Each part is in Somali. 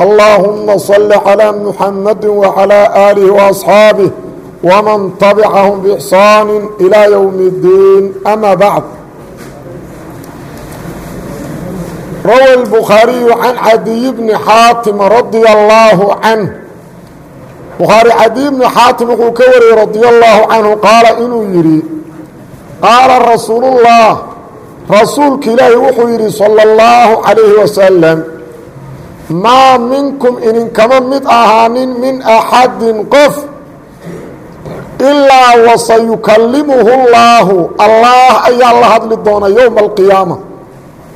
اللهم صل على محمد وعلى آله وأصحابه ومن تبعهم بإحسان إلى يوم الدين أما بعد روى البخاري عن عدي بن حاتم رضي الله عنه bukhaari cadi bnu xaatim wuxuu ka wariyey radia allaahu canhu qaala inuu yidhi qaala rasuulullah rasuulka ilaahi wuxuu yidhi sala اllahu calayhi wasalam maa minkum idinkama mid ahaanin min axadin qof ilaa wasayukallimuhu llaahu. Allah ayaa la hadli doona yowma alqiyaama.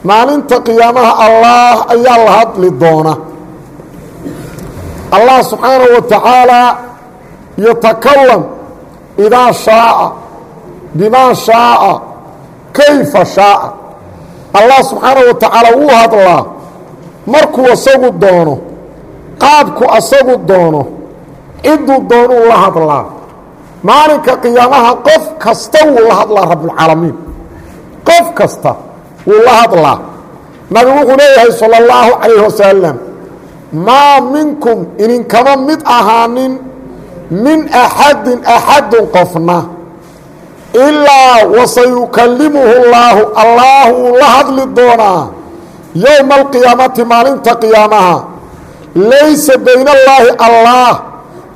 Maalinta qiyaamaha allah ayaa la hadli doona. Allah subxaanahu wa tacaalaa yatakalam idaa shaa'a bimaa shaa'a kayfa shaa'a. Allah subxaanahu wa wuu hadlaa markuu asagu doono qaabku asagu doono ciduu doonuu la hadlaa maalinka qiyaamaha qof kasta wuu la hadlaa rabbulcaalamiin qof kasta wuu la hadlaa. Nabigu wuxuu leeyahay salى اllahu calayh wasalam maa minkum idinkama mid ahaanin min axadin axadun qofna ilaa wasayukallimuhu llaahu allaah wuu la hadli doonaa yowma alqiyaamati maalinta qiyaamaha laysa bayna allaahi allaah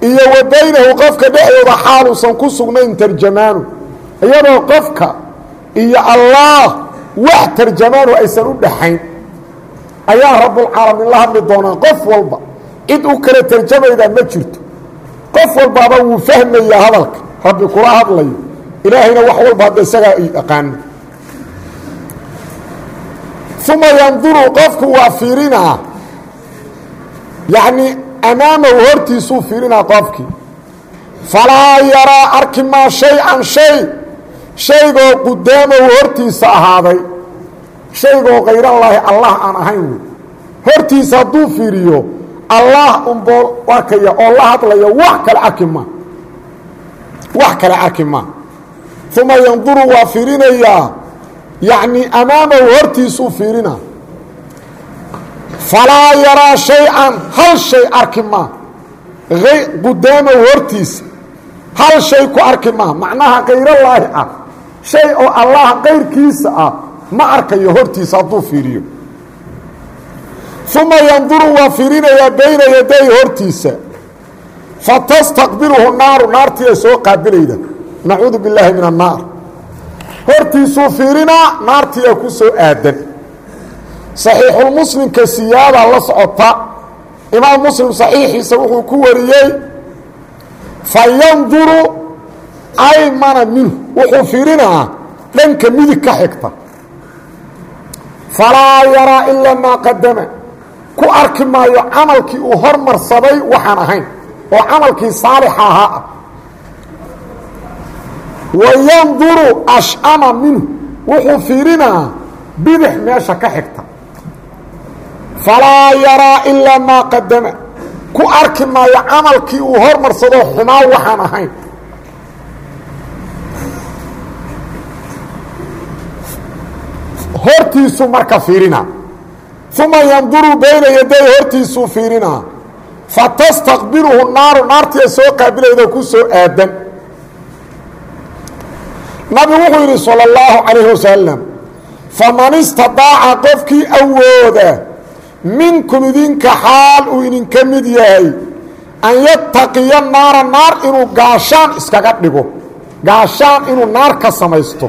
iyo wa baynahu qofka dhexdooda xaaluusan ku sugnayn tarjamaanu iyadoo qofka iyo allaah wax tarjamaanu aysan u dhaxayn ayaa rabbulcaalamiin la hadli doonaa qof walba cid u kala tarjamaydaa ma jirto qof walbaaba wuu fahmayaa hadalka rabbi kula hadlayo ilaahayna wax walba hadda isagaa i aqaano uma yanduru qofku waa fiirinaa yacnii amaamahu hortiisuu fiirinaa qofkii falaa yaraa arki maa shay-an shay shaygoo qudaamahu hortiisa ahaaday shaygoo kayrallaahi allah aan ahayn wey hortiisa hadduu fiiriyo allah unboo arkaya oo la hadlaya wax kale arki maa wax kale arki maa uma yanduru waa fiirinayaa yacnii amaamahu hortiisuu fiirinaa falaa yaraa shay-an hal shay arki maa qudaamahu hortiisa hal shay ku arki maa macnaha kayrallaahi ah shay oo allah kayrkiisa ah ma arkayo hortiisa hadduu fiiriyo. Uma yanduru waa fiirinayaa bayna yaday hortiisa. Fatastaqbiluhu naaru naartii ay soo qaabilayda. Nacuudu billaahi min annaar hortiisuu fiirinaa naartii ay ku soo aadan. Saxiixulmuslimka siyaadaa la socota imaam muslim saxiixiisa wuxuu ku wariyey fa yanduru aymana minhu. Wuxuu fiirinaa dhanka midig ka xigta. Falaa yaraa ilaa maa qadama ku arki maayo camalkii uu hormarsaday waxaan ahayn oo camalkii saalixa ahaa. ah wa yanduru ashama minhu wuxuu fiirinaa bidix meesha ka xigta falaa yaraa ilaa maa qadama ku arki maayo camalkii uu hormarsado xumaa waxaan ahayn hortiisuu marka fiirinaa uma yanduru bayna yaday hortiisuu fiirinaa fatastaqbiluhu naaru naartii ay soo qaabilaydo ku soo aadan nabigu wuxuu yidhi salى اllahu calayh wasalam faman istadaaca qofkii awooda minkum idinka xaal uu idinka mid yahay an yattaqiya naara naar inuu gaashaan iskaga dhigo gaashaan inuu naar ka samaysto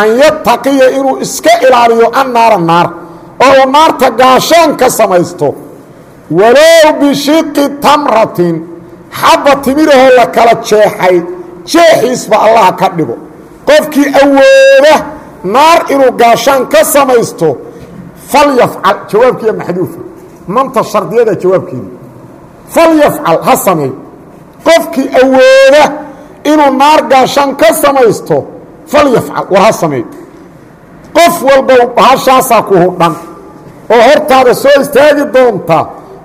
an yattaqiya inuu iska ilaaliyo annaara naar oo naarta gaashaan ka samaysto walow bishiqi tamratin xabba timirahoo la kala jeexay jeexiisba allaha ka dhigo qofkii awooda naar inuu gaashaan ka samaysto falyafcal jawaabkiiya maxduufa manta shardiyada jawaabkeedi. Falyafcal ha sameey qofkii awooda inuu naar gaashaan ka samaysto falyafcal war ha sameey qof walba bahashaasaa ku hudhan oo hortaada soo istaagi doonta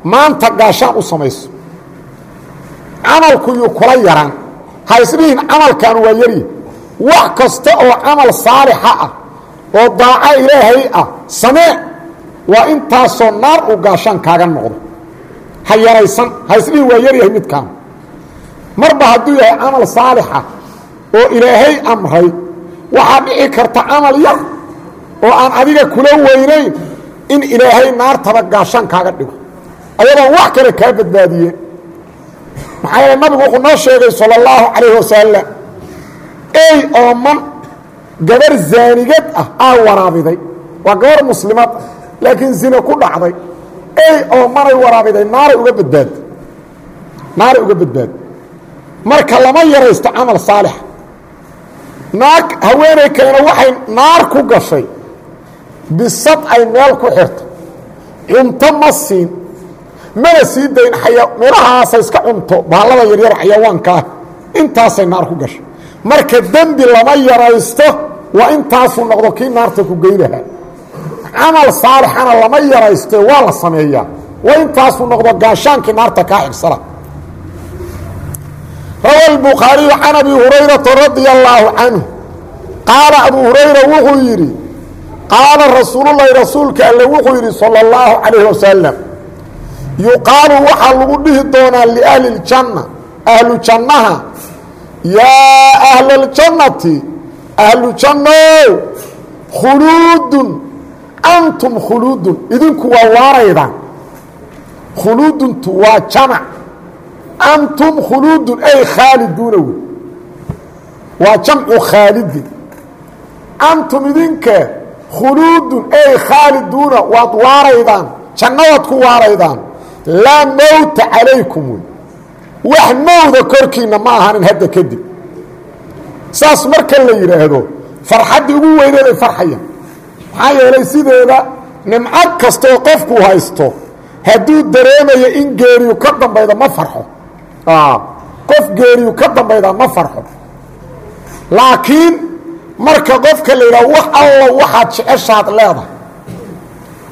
maanta gaashaan u samayso. Camalku yuu kula yaran. Ha isdhihin camalkan waa yaryi wax kasta oo camal saalixa ah oo daaco ilaahay ah samee waa intaasoo naar uu gaashaan kaaga noqdo. Ha yaraysan ha isdhihin waa yaryahay midkaan. Marba hadduu yahay camal saalixa oo ilaahay amray waxaa dhici karta camal yar oo aan adiga kula weynayn in ilaahay naartaba gaashaan kaaga dhigo. Ayadoon wax kale kaa badbaadiyeen. Maxaa yeele nabigu wuxuu noo sheegay sala allahu calayhi wasalam ey ooman gabar zaanigad ah aa waraabiday. Waa gabar muslimad ah laakiin zine ku dhacday. Ey oomanay waraabiday naaray uga badbaadi naaray uga badbaadi marka lama yaraysto camal saalixa naag haweeney kalena waxay naar ku gashay. Bisad ay meel ku xirto. Cunto ma siin. Mana sii dayn meelahaasa iska cunto. Baallada yaryar xayawaankaah intaasay naar ku gashay marka dembi lama yaraysto waa intaasuu noqdo kii naarta ku geynaha. Camal saalixana lama yarayste waa la sameeyaa. Waa intaasuu noqdo gaashaankii naarta kaa xibsana rawa albukhaariyu can abi hurayrata radia allaahu canhu. Qaala abu hurayra wuxuu yidhi qaala rasuululahi rasuulka alle wuxuu yidhi sala اllahu calayhi wasalam yuqaalu waxaa lagu dhihi doonaa liahli ljanna ahlu yaa ahla اljannati ahlu jannow khuluudun antum khuluudun idinku waa waaraydaan khuluuduntu waa jamac antum khuluudun ay khaaliduuna wey waa jamcu khaalidin antum idinka khuluudun ay khaaliduuna waad waaraydaan jannadaad ku waaraydaan laa mowta calaykum wey wax mowda korkiinna ma ahanin hadda kadib. Saas marka la yidhaahdo farxaddii ugu weyneeday farxaya. Maxaa yeelay sideeda nimco kastaoo qofku haysto hadduu dareemayo in geeriyu ka dambaydo ma farxo. Qof geeriyu ka dambayda ma farxo. Laakiin marka qofka la yidhaho wax alla waxaad jeceshaad leedahay.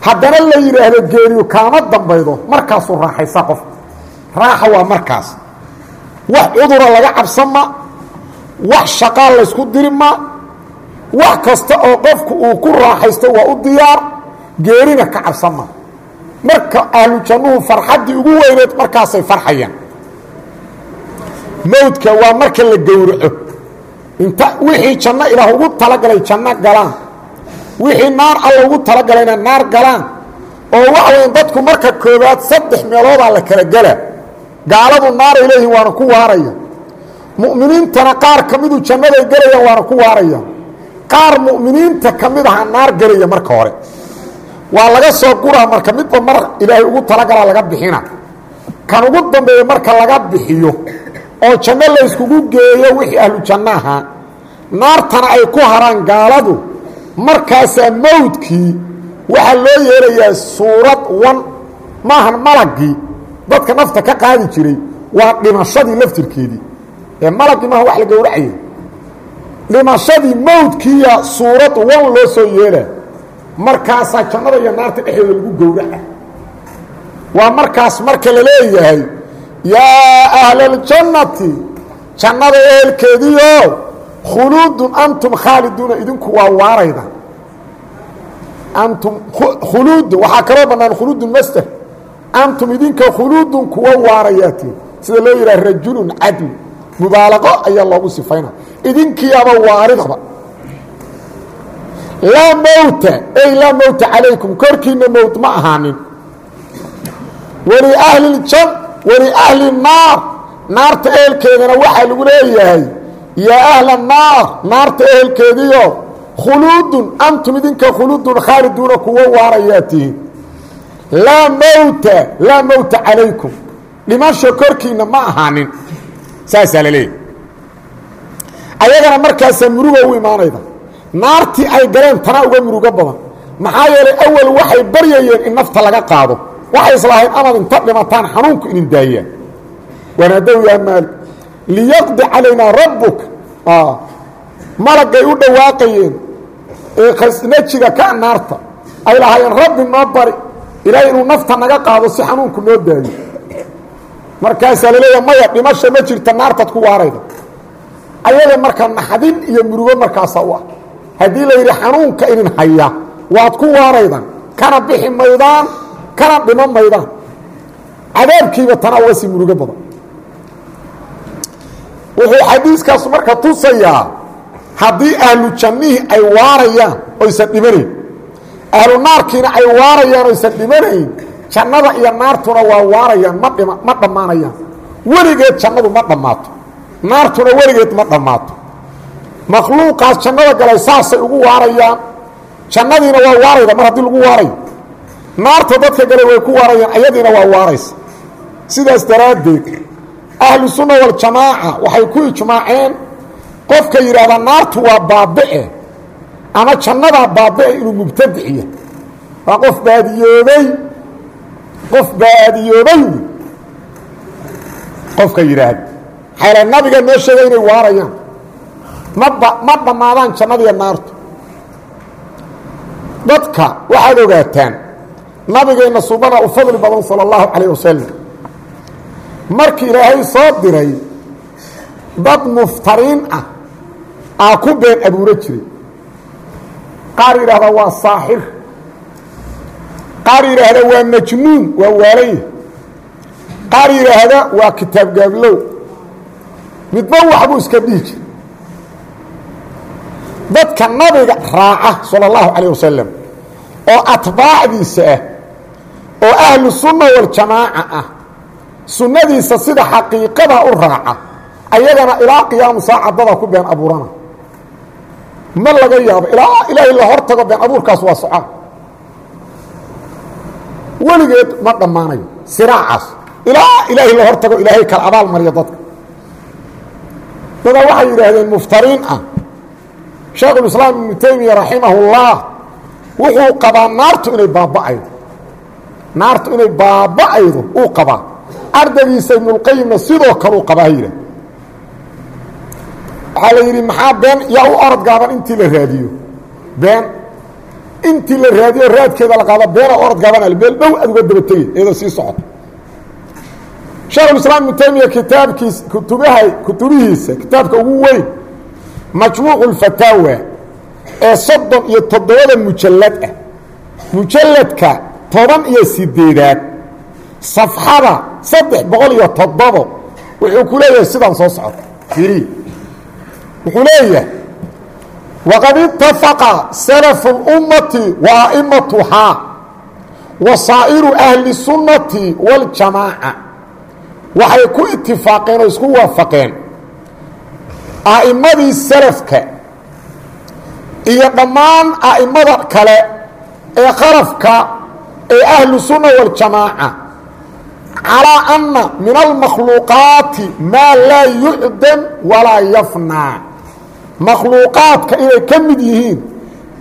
Haddana la yidhaahdo geeriyu kaama dambaydo. Markaasuu raaxaysa qofka raaxa waa markaas. Wax cudura laga cabsan ma wax shaqaa laysku diri ma wax kasta oo qofku uu ku raaxaysto waa u diyaar geerina ka cabsan ma marka ahlu jannuhu farxaddii ugu weyneed markaasay farxayaan. Mowdka waa marka la gowraco. Inta wixii janno ilaah ugu talagalay janno galaan. Wixii naar alla ugu talagalayna naar galaan. Oo waxa weya dadku marka koobaad saddex meeloodaa la kala gela gaaladu naaray leeyihiin waana ku waaraya. Mu'miniintana qaar ka midu jannaday gelayaan waana ku waaraya. Qaar mu'miniinta ka mid aha naar gelaya marka hore. Waa laga soo guraa marka midba mar ilaahay ugu talagalaa laga bixina. Kan ugu dambeeya marka laga bixiyo oo janno layskugu geeyo wixii ahlu janno ahaa naartana ay ku haraan gaaladu markaasaa mawdkii waxaa loo yeelayaa suurad wan maahan malagii dadka nafta ka qaadi jiray waa dhimashadii laftirkeedii. Ee malagii maaha wax la gowracayay dhimashadii mawdkiiya suurad wan loo soo yeela markaasaa jannada iyo naarta dhexdooda lagu gowraca. Waa markaas marka la leeyahay yaa ahla اljannati jannada ehelkeediio khuluudun antum khaaliduuna idinku waa waarayda. Antum khuluudun waxaa kaloo bannaan khuluudun master antum idinka khuluudun kuwa waarayaatiin sida loo yidhaha rajulun cadl mubaalaqo ayaa loogu sifayna. Idinkiiaba waaridaba. Laa mowta ey laa mowta calaykum. Korkiina mowt ma ahaanin. Waliahli ljan waliahli naar naarta ehelkeedana waxaa lagu leeyahay yaa ahla naar naarta ehelkeediio khuluudun antum idinka khuluudun khaaliduuna kuwa waarayaa tihiin laa mowta laa mowta calaykum dhimasho korkiina ma ahaanin. Saasaa la leeyahy ayagana markaasaa muruga u imaanayda. Naartii ay galeen tanaa uga murugo badan. Maxaa yeelay awal waxay baryayeen in nafta laga qaado. Waxay islahayn amaad inta dhimataan xanuunku idin daayaan. Wanaadow yaa maalik liyaqdi calaynaa rabbuk. Malagay u dhawaaqayeen. Ee khasnajiga ka naarta. Ay lahaayeen rabbi noo bari ilaahay inuu nafta naga qaado si xanuunku noo daayo markaasaa laleeyaha maya dhimasha ma jirta naartaad ku waarayda. Ayaga markaa naxdin iyo murugo markaasa u ah. Haddii la yidhi xanuunka idin haya waad ku waaraydan kana bixi maydaan kana dhimo maydaan. Cadaabkiiba tanaa uga sii murugo badan. Wuxuu xadiiskaas marka tusayaa haddii ahlu jannihii ay waarayaan oysan dhimanayn ahlu naarkiina ay waarayaan oysan dhimanayn jannada iyo naartuna waa waarayaan ma dhammaanayaan. Weligeed jannadu ma dhammaato. Naartuna weligeed ma dhammaato. Makhluuqaas jannada galay saasay ugu waarayaan. Jannadiina waa waarayda mar haddii lagu waarayo naarta dadka galay way ku waarayaan ayadiina waa waaraysa. Sidaas daraaddeed ahlu sunna waljamaaca waxay ku ijmaaceen qofka yidhaahdaa naartu waa baabi'e ama jannadaa baabi'e inuu mubtadiciya waa qof baadiyoobay. Qof baadiyoobay. Qofka yidhaahda xayla nabiga noo sheegay inay waarayaan. Maba ma dhammaadaan jannadiiyo naartu dadka waxaad ogaataan nabigeenna subana u fadli badan sala allahu calayh markii ilaahay soo diray dad muftariin ah aa ku been abuuro jiray qaar yidhaahdaa waa saaxir. Qaar yidhaahda waa majnuun waa waalanyah qaar yidhaahda waa kitaab gaablow. Midba waxbuu iska dhihi jir dadka nabiga raaca sal اllahu calayh wasalam oo atbaacdiisa ah oo ahlu sunna waljamaaca ah sunnadiisa sida xaqiiqada u raaca ayagana ilaa qiyaamu saacaddada ku been abuurana ma laga yaabo. Ilaa ilaahay la hor tago abuurkaas waa socaa weligeed ma dhammaanayo. Siraacaas. Ilaa ilaahay la hor ilaahay kala abaal mariyo dadka. Dadaa waxay yidhaahdeen muftariin ah. Shaekhulislaam ibnu taymiya raximahullah wuxuu qabaa naartu inay baaba'aydo. Naartu inay baaba'aydo uu qabaa. Ardaygiisa ibnulqayimna sidoo kaleu qabaa yidhah waxaa la yidhi maxaa been yaa u orod gaaban intii la raadiyo? Been intii la raadiyo raadkeeda la qaado beena orod gaabanal meel dhow aad uga daba tegey iyadoo sii socota. Shaekhulislaam ibnu taymiya kitaabkiis kutubaha kutubihiisa kitaabka ugu weyn majmuucu اlfataawa ee soddon iyo toddobada mujallad ah mujalladka toban iyo sideedaad safxada saddex boqol iyo toddobo wuxuu ku leeyahay sidaan soo socota. Iri wuxuu leeyahay waqad itafaqa salafu اlummati wa a'imatuhaa wa saa'iru ahli sunnati waاljamaaca waxay ku itifaaqeen oo isku waafaqeen a'immadii salafka iyo dhammaan a'immada kale ee qarafka ee ahlu sunna waاljamaaca calىa anna min almakhluuqaati maa laa yucdam walaa yafnaa makhluuqaadka inay ka mid yihiin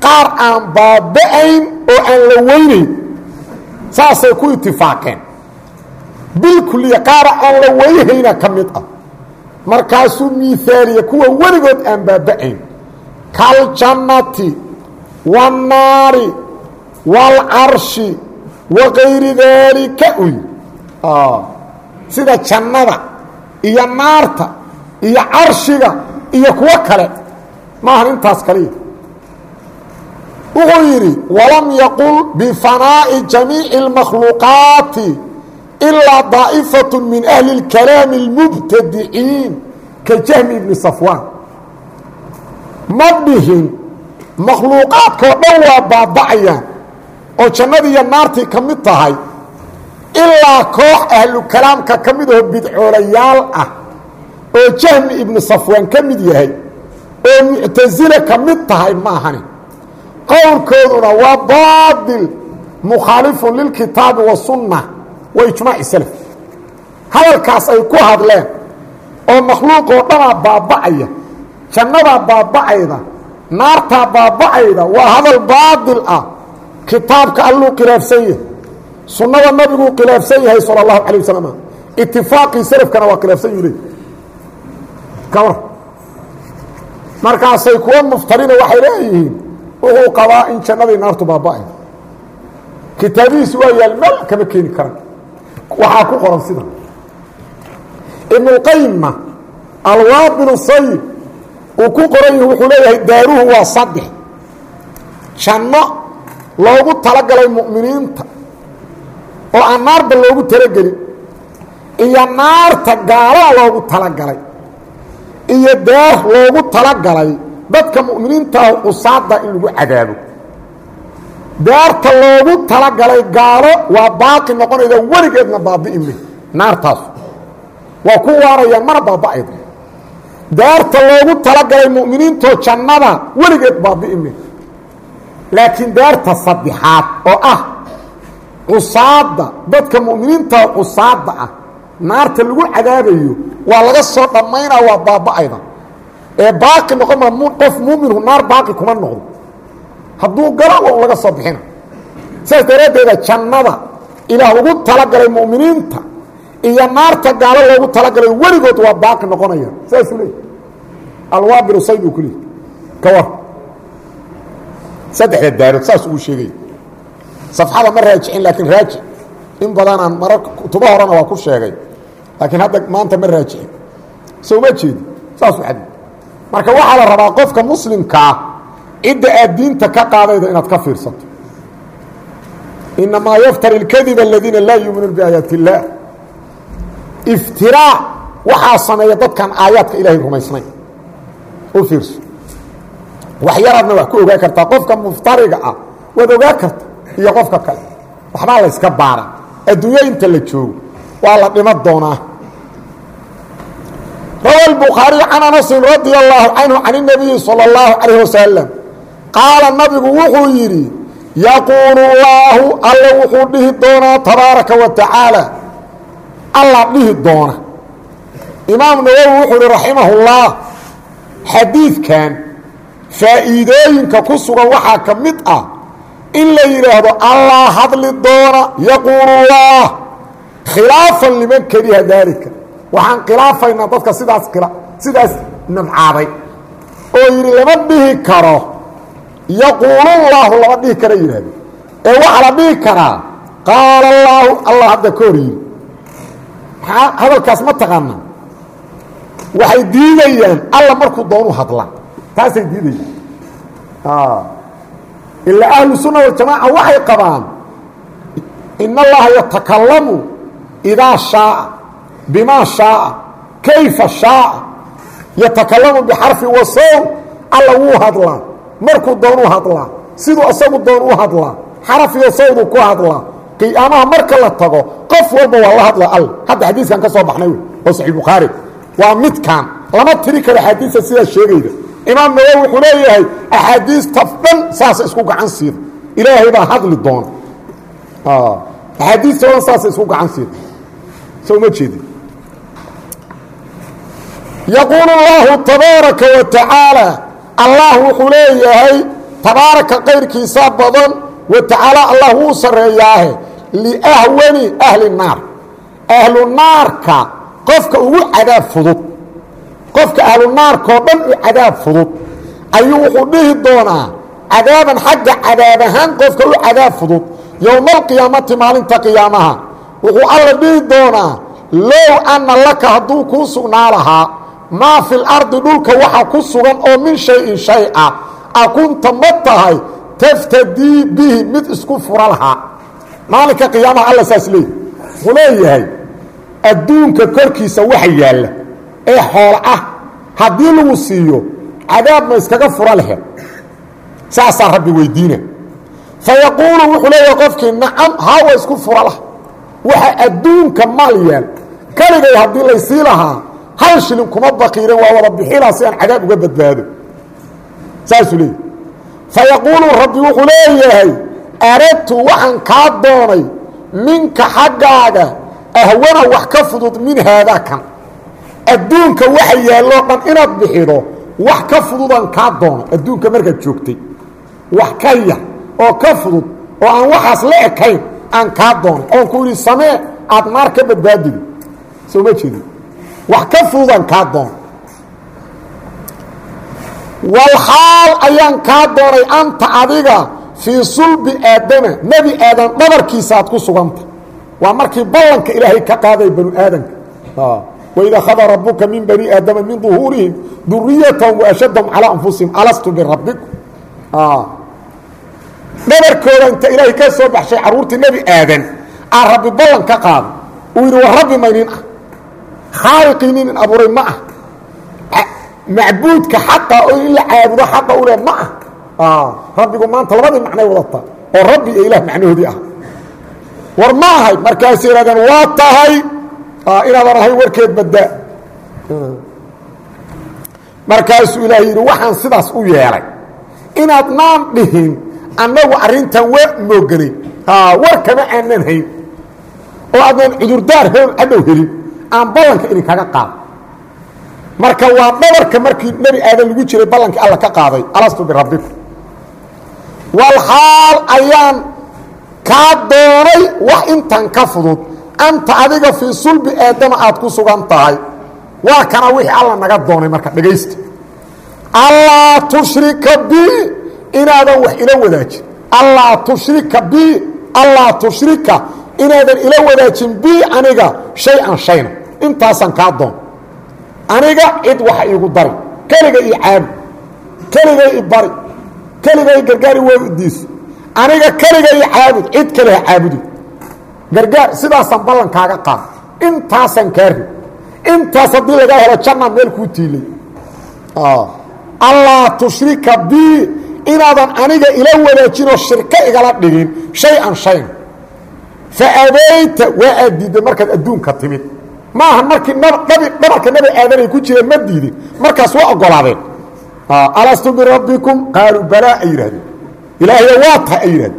qaar aan baaba'ayn oo aan la weynayn saasay ku itifaaqeen bilkuliya qaara aan la weynhayna ka mid ah. Markaasuu miaaliya kuwa weligood aan baaba'ayn. Kaljannati waannaari waalcarshi wa kayri daalika uy. Sida jannada iyo naarta iyo carshiga iyo kuwo kale maahan intaas kaliya wuxuu yidhi walam yaqul bifanaa'i jamiici اlmakhluuqaati ilaa daa'ifaة min ahli اlkalaami اlmubtadiciin ka jahmi ibni safwaan ma dhihin makhluuqaadkao dhan waa baaba'ayaan oo jannadii iyo naartii ka mid tahay ilaa koox ahlu kalaamka ka mid aho bidcoolayaal ah oo jahmi ibnu safwaan ka mid yahay oo muctasile ka mid tahay ma ahani. Qowlkooduna waa baadil mukhaalifun lilkitaabi wasunna wa ijmaaci salaf. Hadalkaas ay ku hadleen oo makhluuqoo dhanaa baaba'aya jannadaa baaba'ayda naartaa baaba'ayda waa hadal baadil ah. Kitaabka alluu khilaafsan yahay sunnada nabiguu khilaafsan yahay sala allahu calay wasalam itifaaqii salafkana waa khilaafsan yuu leey markaasay kuwa muftarina waxay leeyihiin wuxuu qabaa in jannadii naartu baaba'ay. Kitaabihiisi waa yaal meel kama keeni karan. Waxaa ku qoran sida. Ibnulqayimna alwaabil sayib uu ku qoran yahi wuxuu leeyahay daaruhu waa saddex. Janno loogu talagalay mu'miniinta oo aan naarba loogu talagelin iyo naarta gaalaa loogu talagalay iyo daar loogu talagalay dadka mu'miniintaah cusaada in lagu cadaabo. Daarta loogu talagalay gaalo waa baaqi noqonayda weligeedna baabi'i me naartaas. Waa ku waarayaan mana baaba'ayda. Daarta loogu talagalay mu'miniintoo jannada weligeed baabi'i me laakiin daarta saddexaad oo ah cusaadda dadka mu'miniinta cusaadda ah naarta lagu cadaabayo waa laga soo dhammaynaa waa baaba'ayda. Ee baaqi noqon ma qof muuminhu naar baaqi kuma noqdo. Hadduu galo waa laga soo bixina. Saas daraaddeeda jannada ilaah ugu talagalay mu'miniinta iyo naarta gaalo loogu talagalay weligood waa baaqi noqonaya. Saasuu leey alwaabilu sayd uu ku leey ka war. Saddexda daarood saas uu sheegaya safxada ma raajicin laakiin raajic. In badanaan mara kutubo horena waa ku sheegay laakiin hadda maanta ma raajicin soo ma jeedi saasuu xadi marka waxaa la rabaa qofka muslimkaa cidda aad diinta ka qaadayda inaad ka fiirsato. Inamaa yaftari اlkadiba aladiina laa yuuminuun biaayaati اllaah iftiraac waxaa sameeya dadkan aayaadka ilaahay rumaysnayn u fiirso. Wax yaraadna wax ku ogaa kartaa qofka muftariga ah. Waad ogaa karta. Iyo qofka kale. Waxbaa la yska baara adduunya inta la joogo waa la dhima doonaa rawa الbukhaariي can anasin radi allahu canhu can الnabiyi salى اllahu calayh wasalam qaala nabigu wuxuu yidhi yaquulu llaahu alla wuxuu dhihi doonaa tabaaraka wa tacaala alla dhihi doona imaam nawowi wuxuu ihi raximah اllah xadiidkan faa'iidooyinka ku sugan waxaa ka mid ah in la yidhaahdo allah hadli doona yaquulu اllah khilaafan liman kariha daalika. Waxaan khilaafaynaa dadka sidaas sidaas nabcaaday oo yidhi lama dhihi karo. Yaquulullaahu lama dhihi kara yidhahdo ee waxaa la dhihi karaa? Qaala allaahu allah hadda ka hor yidhi. Maxaa hadalkaas ma taqaanaa waxay diidayaan alla markuu doonu hadla. Taasay diidayaan. Ilaa ahlu sunna waljamaaca waxay qabaan in allaha yatakalamu idaa shaaa bima shaaءa kayfa shaaءa yatakalamu bixarfi wasow alla wuu hadlaa markuu doonuu hadlaa siduu asagu doon u hadlaa xaraf iyo sawduu ku hadlaa qiyaamaha marka la tago qof walba waa la hadla all hadda xadiiskan ka soo baxnay wey oo saxiix bukhaari waa midkan lama tiri karo axaadiista sidaas sheegayda imaam nawowi wuxuu leeyahay axaadiistaf dhan saasa isku gacan siida ilaahay baa hadli doona axaadiista dhan saasa isku gacan siida soo ma jeedin. Yaquulu اllahu tabaaraka wa tacaala allah wuxuu leeyahay tabaaraka qayrkiisa badan wa tacaala allah wuu sarreeyaahe liahwani ahli naar. Ahlu naarka qofka ugu cadaab fudud qofka ahlu naarkao dhan u cadaab fudud ayuu wuxuu dhihi doonaa cadaaban xagga cadaab qofka u cadaab fudud yowma alqiyaamati maalinta qiyaamaha wuxuu alla dhihi doonaa low anna laka hadduu kuu sugnaa lahaa maa fi lardi dhulka waxa ku sugan oo min shay-in shay ah a kunta ma tahay taftadii bihi mid isku fura lahaa. Maalinka qiyaamaha alla saas leeyahy wuxuu leeyahay adduunka korkiisa waxa yaalla ee xoolo ah haddii lagu siiyo cadaab ma iskaga fura lehe saasaa rabbi weydiina. Fa yaquulu wuxuu leeyahay qofkii nacam haawa isku fura lah waxa adduunka maal yaal. Keligay haddii laysii lahaa hal shilin kuma bakiiren waa wada bixilaa si aan cadaab uga badbaado. Saasuu leeyahy fa yaquulu rabbi wuxuu leeyahay aradtu waxaan kaa doonay minka xaggaaga ahwana wax ka fudud min haadaa kan. Adduunka waxa yaalloo dhan inaad bixido wax ka fududaan kaa doonay adduunka markaad joogtay wax ka yar oo ka fudud oo aan waxaas la ekayn aan kaa doonay oon ku idhi samee aad naar ka badbaadido soo ma jeedin wax ka fududaan kaa doonay. Walxaal ayaan kaa doonay anta adiga fii sulbi aadama nebi aadan dhabarkiisa ku suganta. Waa markii ballanka ilaahay ka qaaday banu aadanka waid akhada rabuka min bani aadama min duhuurihim duriyatahum waashadahum calaa anfusihim alastu birabbikum dhabarkooda inta ilaahay ka soo baxshay carruurtii nebi aadan aa rabbi ballan ka qaada uu yidhi war rabbi maynin ah khaaliqii abuuray ma ah macbuudka xaqa oo in la caabudo xaqa u leh ma ah. Rabbigu maanta labadii macnay wadataa oo rabbi iyo ilaah macnahoodii ah. War ma ahay markaasay yidhahdeen waa tahay. Inaadan ahayn warkeed baddaa markaasuu ilaah yidhi waxaan sidaas u yeelay inaad naan dhihin annagu arrintan waa moogelin war kama aanan hayn. Oo adnan cudurdaar hoon hadhow helin. Aan ballanka idinkaga qaado marka waa dhabarka markii nebi aadan lagu jiray ballankii alla ka qaaday. Alastu birabbikum walxaal ayaan kaa doonay wax intan ka fudud. Anta adiga fii sulbi aadama aad ku sugan tahay. Waa kana wixii alla naga doonay marka dhegaysta allaa tushrika bi inaadan wax ila wadaajin. Allaa tushrika bi allaa tushrika. Inaadan ila wadaajin bi aniga shay-an shayna intaasaan kaa doon. Aniga cid waxa iigu dari. Keliga io caabi keligay i bari. Keligay gargaari weydiiso aniga keliga io caabud cid kale ha caabudi gargaar sidaasaan ballankaaga qaad. Intaasaan kaa rid intaas haddii lagaa helo jannaa meel kuu tiilay. Allaa tushrika bi inaadan aniga ila wadaajinoo shirko igala dhigin shay-an shayna fa abayta waa aad diidday markaad adduunka timid. Maaha markii dhabarka nabi aadanay ku jireen ma diidin. Markaas waa ogolaadeen. Alastu birabbikum qaaluu balaa ay yidhahdeen ilaahyo waa ay yidhahdeen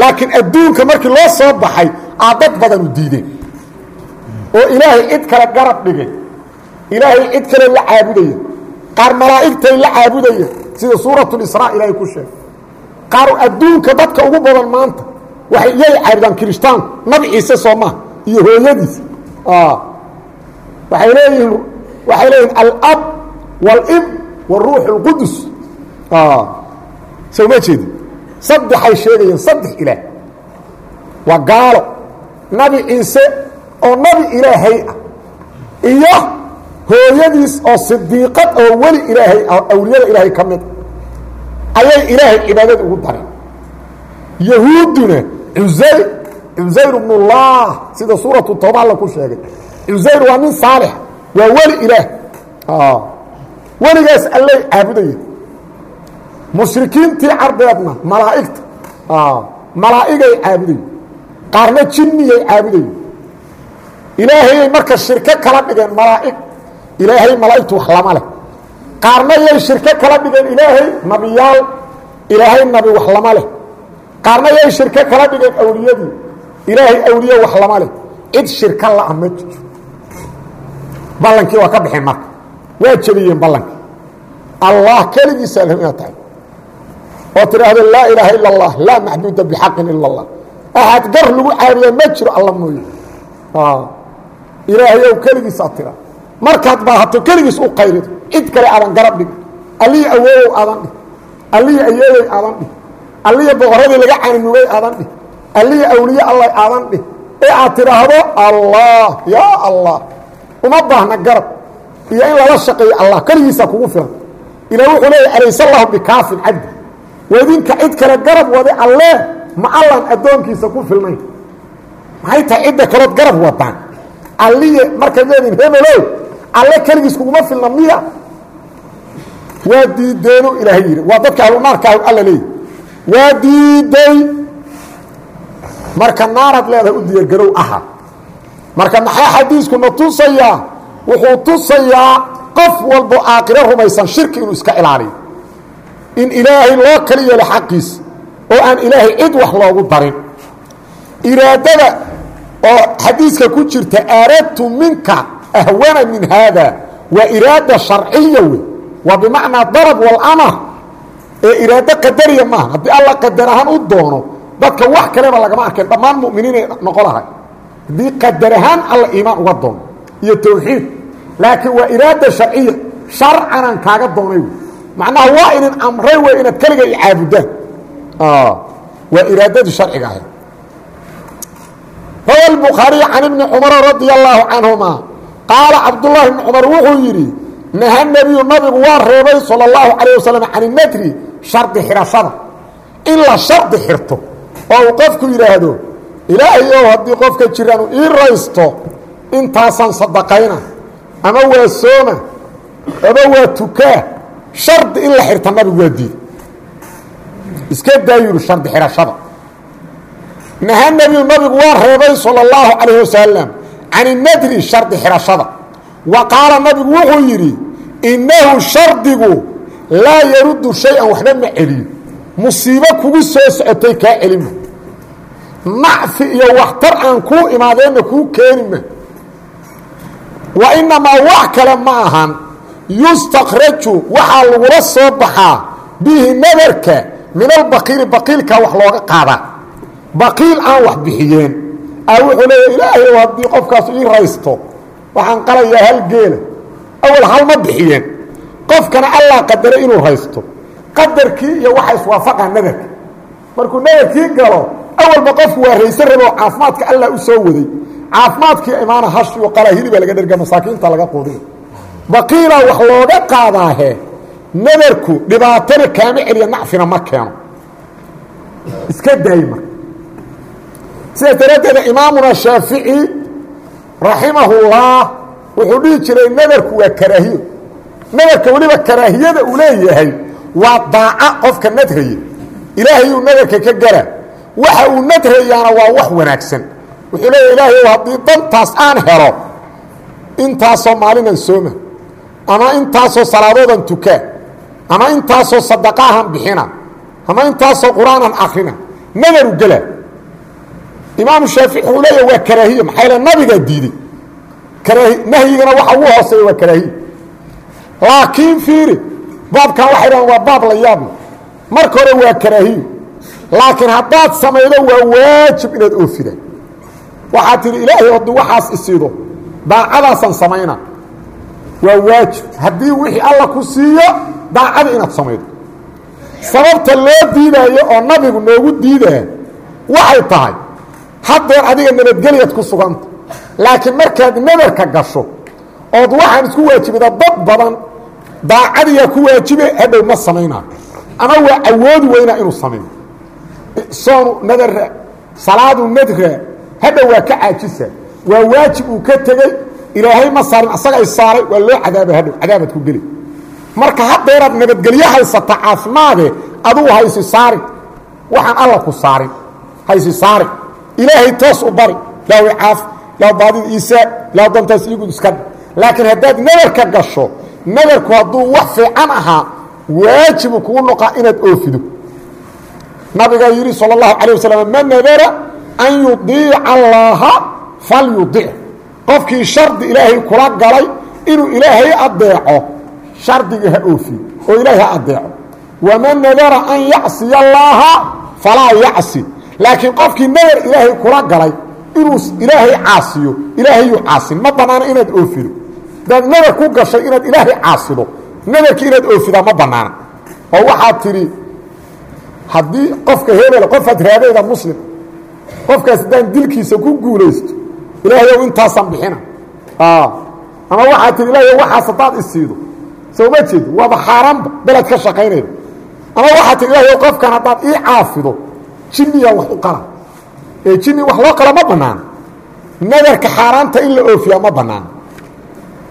laakiin adduunka markii loo soo baxay aa dad badanu diideen. Oo ilaahay cid kale garab dhigay. Ilaahay cid kale la caabudaya qaar malaa'igtay la caabudaya sida suuratulisraa ilaahay ku sheegay qaar adduunka dadka ugu badan maanta waxay iyay caabudaan kirishtaanku nabi ciise soo maha iyo hooyadiisa waay leeyihiin waxay leeyihin alab wاlib wاruux اlqudus soo ma jeedi saddexay sheegayeen saddex ilaah waa gaalo nabi ciise oo nabi ilaahay ah iyo hooyadiis oo sidiiqad oo weli ilaahay ah awliyada ilaahay ka mid ayay ilaahay cibaadada ugu dareen yahuudduna usayr cusayr bn اllah sida suuratu tooba ku sheegay. Cusayr waa nin saalix waa weli ilaah. Weligaas allay caabudaya mushrikiintii carbeedna malaa'igta. Malaa'igay caabudayen qaarna jinniyay caabudayen ilaahayay marka shirko kala dhigeen malaa'ig ilaahay malaa'igtu wax lama leh. Qaarna yay shirko kala dhigeen ilaahay nabiyaal ilaahay nabi wax lama leh. Qaarna yay shirko kala dhigeen awliyadii ilaahay awliye wax lama leh. Cid shirka la'a ma ballankii waa ka baxeen marka. Waa jebiyeen ballankii. Allah keligiisa inaad tahay. Oo tidhaahdo laa اllah laa maxbuuda bixaqin ila اllah axad gar lagu caabuda ma jiro alla mooye. Ilaahayow keligiis aad tira markaad baahato keligiis u qayrido cid kale aadan garab dhig. Allihii awoowow aadan dhig. Allihii ayeeyoy aadan dhig. Allihii boqoradii laga caninugay aadan dhig. Allihii awliye alla aadan dhig. Ee aad tidhaahdo allah yaa allah uma baahna garab. Iyo in lala shaqeeyo allah keligiisa kugu filan. Ilah wuxuu leeya alayse allahu bikaafin cabdi. Wadinka cid kale garab wade allee ma allan addoonkiisa ku filnayn. Maxay tahay cidda kalood garab wadaan. Alliye markaad leediin hebelow alle keligiis kuguma filna miya? Waa diideenu ilaahay yidhi. Waa dadka ahlunaarkaahu alla leeyahy waa diiday marka naaraad leedahay u diyaargarow aha. Marka maxaa xadiiskuna tusayaa? Wuxuu tusayaa qof walbo aakhiro rumaysan shirki inuu iska ilaaliyo. In ilaahay loo kala yeelo oo aan ilaahay cid wax loogu darin. Iraadada oo xadiiska ku jirta aaradtu minka أhwana min haada waa iraada sharciya wey waa bimacnaa darab walamar ee iraado qadariya maaha haddii alla qadar ahaan u doono dadka wax kaleba lagama arkeen dhammaan muminiinay noqo lahay haddii qadar ahaan alla iimaan uga doono iyo towxiid laakiin waa iraada sharciya sharcanaan kaaga doonay wey macnaha waa idin amray wey inaad keliga i caabudaan waa iraadadii sharciga ahayd rawa bukhaariy can ibni cumara radi allaahu canhuma qaala cabdullahi ibni cumar wuxuu yidhi naha nebiyu nabigu waa reebay salى اllahu calayه wasalam can inadri shardi xidhashada in la shardi xirto oo uu qofku yidhaahdo ilaahay ow haddii qofka jiraan ii raysto intaasaan sadaqayna ama waa sooma ama waa tukaa shardi in la xirta nabigu waa diiday iska daayuri shardi xidhashada naha nebiyu nabigu waa reebay salى اllahu calayh wasalam can inadri shardi xidhashada wa qaala nabigu wuxuu yidhi innahu shardigu laa yaruddu shay-an waxba ma celiyo musiibo kugu soo socotay kaa celima nacfi iyo waxtar aan kuu imaadeenna kuu keenima wa inamaa wax kale ma ahan. Yustakraju waxaa lagula soo baxaa bihi nadarka min albaqiili baqiilkaa wax looga qaadaa. Baqiil aan wax bixiyeen wuxuu leeya ilaahay haddii qofkaasu ii raysto waxaan qalayaa hal geela. Awal hal ma bixiyeen. Qofkana allah qadaray inuu raysto. Qadarkii iyo waxa iswaafaqaa nadarka markuu nadarkii galo awalba qofku waa raysan rabo caafimaadka allah u soo waday. Caafimaadkii imaana hash iyo qalaa hilibaa laga dherga masaakiinta laga quudiya baqiilaa wax looga qaadaahe nadarku dhibaatana kaama celiya nacfina ma keeno. Iska daayi marka sidaas daraaddeeda imaamuna shaafici raximahullah wuxuu dhihi jiray nadarku waa karaahiyo nadarka weliba karaahiyada uu leeyahay waa daaca qofka nadraye. Ilaahayuu nadarka ka gala. Waxa uu nadrayaana waa wax wanaagsan. Wuxuu leeya ilaahay haddii dantaas aan helo intaasoo maalinan sooma ama intaasoo salaadoodan tukaa ama intaasoo sadaqaahan bixina ama intaasoo qur'aanan akrina nadaru gela imaamu shaafici wuxuu leeya waa karaahiye maxaa yaele nabigaa diiday. Nahyigana waxa ugu hooseeya waa karaahiye laakiin fiiri baabkan waxay dhahan waa baab la yaabla marka hore waa karaahiyo laakiin haddaad samaydo waa waajib inaad oofida waxaad tihi ilaahay haddii waxaas isiido daacadaasaan samayna. Waa waajib. Haddii wixii alla ku siiyo daacada inaad samaydo. Sababta loo diidaayo oo nabigu noogu diidaa waxay tahay haddeer adiga nabadgelyaad ku suganta laakiin markaad nadarka gasho ood waxaan isku waajibida dad badan daacadiyaa ku waajibe hadhow ma samaynaayo ama waa awoodi weynaa inuu sameeyo. Soonu nadara salaadu nadra hadhow waa ka caajisa. Waa waajib uu ka tegey ilaahay ma saarin asaga ay saaray waa loo cadaaba hadhow cadaabaad ku geli. Marka haddeeraad nabadgelyo haysata caafimaade adugu haysi saarin. Waxaan alla ku saarin haysi saarin ilaahay toos u bari laaw caaf laaw baadida iisaa laaw dantaas iigud iska laakiin haddaad nadarka gasho nadarku hadduu wax fiican ahaa waajibu kugu noqaa inaad oofido nabigaa yidhi salى الlahu عalيه waslm man nadara an yudiica allaha falyudic qofkii shardi ilaahay kula galay inuu ilaahay adeeco shardiga ha oofiyo oo ilaahay ha adeeco waman nadara an yacsiya allaha falaa yacsi laakiin qofkii nadar ilaahay kula galay inuu ilaahay caasiyo ilaahayuu caasin ma banaano inaad oofido. Hadaad nadar ku gashay inaad ilaahay caasido nadarkii inaad oofidaa ma banaana. Oo waxaad tidhi haddii qofka hebel qofaad raadayda muslim qofkaas haddaan dilkiisa ku guulaysto ilaahayow intaasaan bixina. Ama waxaad tihi ilaahayow waxaas haddaad isiido soo ma jeedo waaba xaaraanba beled ka shaqaynayda. Ama waxaad tihi ilaahayow qofkan haddaad ii caafido jiniyaa wax u qala ee jini wax loo qala ma bannaan. Nadarka xaaraanta in la oofiyaa ma bannaan.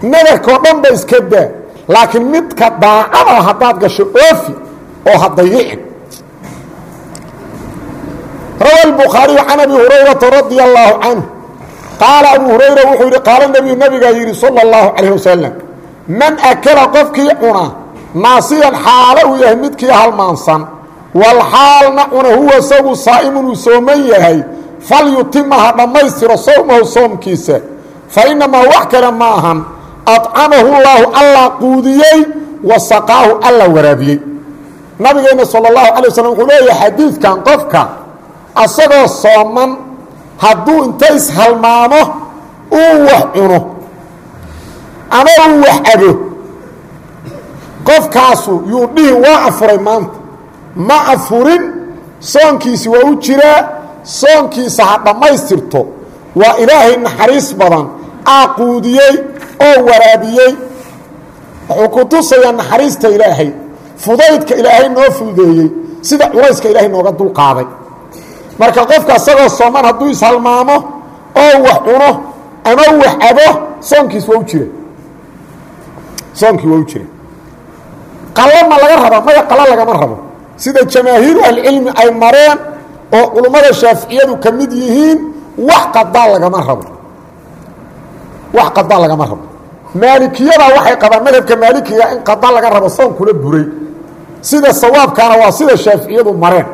Nadarkaoo dhan ba iska daa. Laakiin midka daacada ah haddaad gasho oofi oo ha dayicin. Rawa albukhaariyu can abi hurayrata radia الله canhu. Qaala abu hurayra wuxuu yidhi qaala nebiyu nabigaa yidhi sala allahu calayh wasalam man akala qofkii cuna naasiyan xaalo uu walxaalna cuna huwa isagu saa'imun uu sooman yahay falyutima ha dhammaystiro sowmahu soomkiisa. Fa inamaa wax kale ma ahan acamahu llaahu allah quudiyey wa saqaahu alla waraabiyey. Nabigeenna sal اlahu alay waslm wuxuu leeyahay xadiidkan qofka asagoo sooman hadduu inta ishalmaamo uu wax cuno ama uu wax abo. Qofkaasu yuu dhihi waa afuray maanta ma afurin soonkiisi waa u jiraa soonkiisa ha dhammaystirto. Waa ilaahay naxariis badan aa quudiyey oo waraabiyey. Wuxuu ku tusayaa naxariista ilaahay fudaydka ilaahay noo fududeeyey sida culayska ilaahay nooga dulqaaday marka qofka asagoo sooman hadduu ishalmaamo oo wax cuno ama wax abo soonkiis waa u jira. Soonkii waa u jira. Qalo ma laga rabaa maya qalo lagama rabo sida jamaahiiru ahlicilmi ay mareen oo culummada shaaficiyadu ka mid yihiin wax qadaa lagama rabo. Wax qadaa lagama rabo. Maalikiyada waxay qabaan madhabka maalikiga in qada laga rabo soon kula buray. Sida sawaabkaana waa sida shaaficiyadu mareen.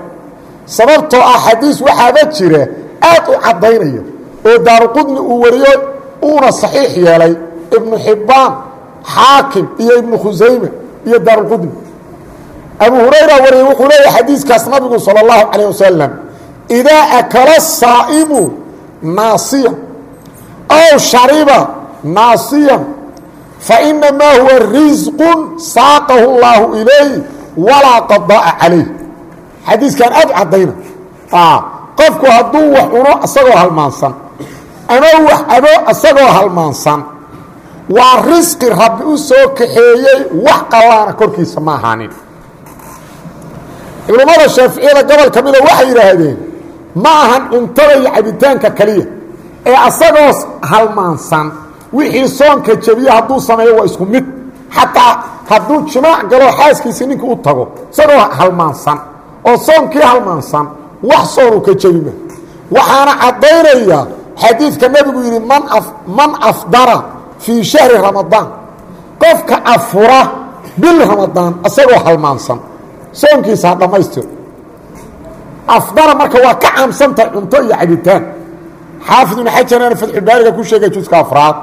Sababtoo ah xadiis waxaaba jira aad u caddaynaya oo daaruqudni uu wariyo uuna saxiix yeelay. Ibnu xibbaan xaakim iyo ibnu khusayme iyo daaruqudni abu hurayra wariyey wuxuu leeyahy xadiiskaas nabigu salى اllahu calayه wasalam idaa akala saa'imu naasiya ow shariba naasiya fainamaa huwa risqu saaqahu اllahu ilayh walaa qada'a calayh xadiiskan aad u caddayna qofku hadduu wax cuno isagoo halmaansan ama wax abo isagoo halmaansan waa risqi rabbi u soo kaxeeyey wax qallaana korkiisa ma ahaanin culummada shaaficiyada gobol ka waxay yidhaahdeen ma ahan cuntada iyo cabitaanka keliya ee asagoo halmaansan. Wixii soonka jebiye hadduu sameeyo waa isku mid. Xataa hadduu jimaac galo xaaskiisii ninkii u tago isagoo halmaansan oo soonkii halmaansan wax soonuu ka jebima waxaana caddaynaya xadiidka nebigu yidhi man man afdara fii shahri ramadaan. Qofka afura bil ramadaan isagoo halmaansan soonkiisa ha dhammaystiro afdara marka waa ka caamsantahay cunto iyo cabitaan. Xaafid ibnu xajarana fatxubaariga ku sheegay juska afraad.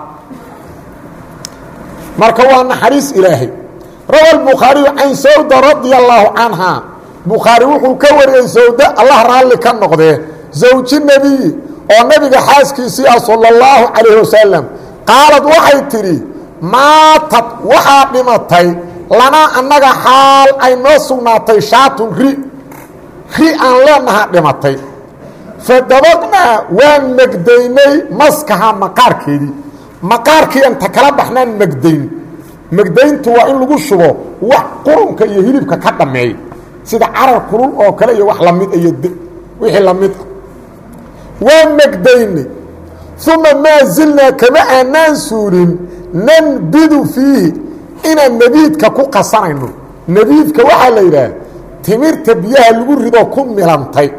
Marka waa naxariis ilaahay. Rawa albukhaariyu can sawda radia allaahu canhaa bukhaari wuxuu ka wariyey sawda allah raalli ka noqdee zawji nebiyi oo nabiga xaaskiisii ah sala calayh wasalam qaalad waxay tidhi maatad waxaa dhimatay lanaa annaga xaal ay noo sugnaatay shaatun ri. Ri aan leenaha dhimatay. Fadabaqnaa waan megdaynay maskaha maqaarkeedii. Maqaarkii anta kala baxnaan megdayn. Megdayntu waa in lagu shubo wax qurunka iyo hilibka ka dhammeeya sida carar kulul oo kale iyo wax la mid iyo wixii la mid ah. Waa megdaynay. Uma maa zilnaa kama aanaan suulin. Nanbidu fiihi inaan nebiidka ku qasanayno nebiidka waxaa la yidhaah timirta biyaha lagu ridoo ku milantay.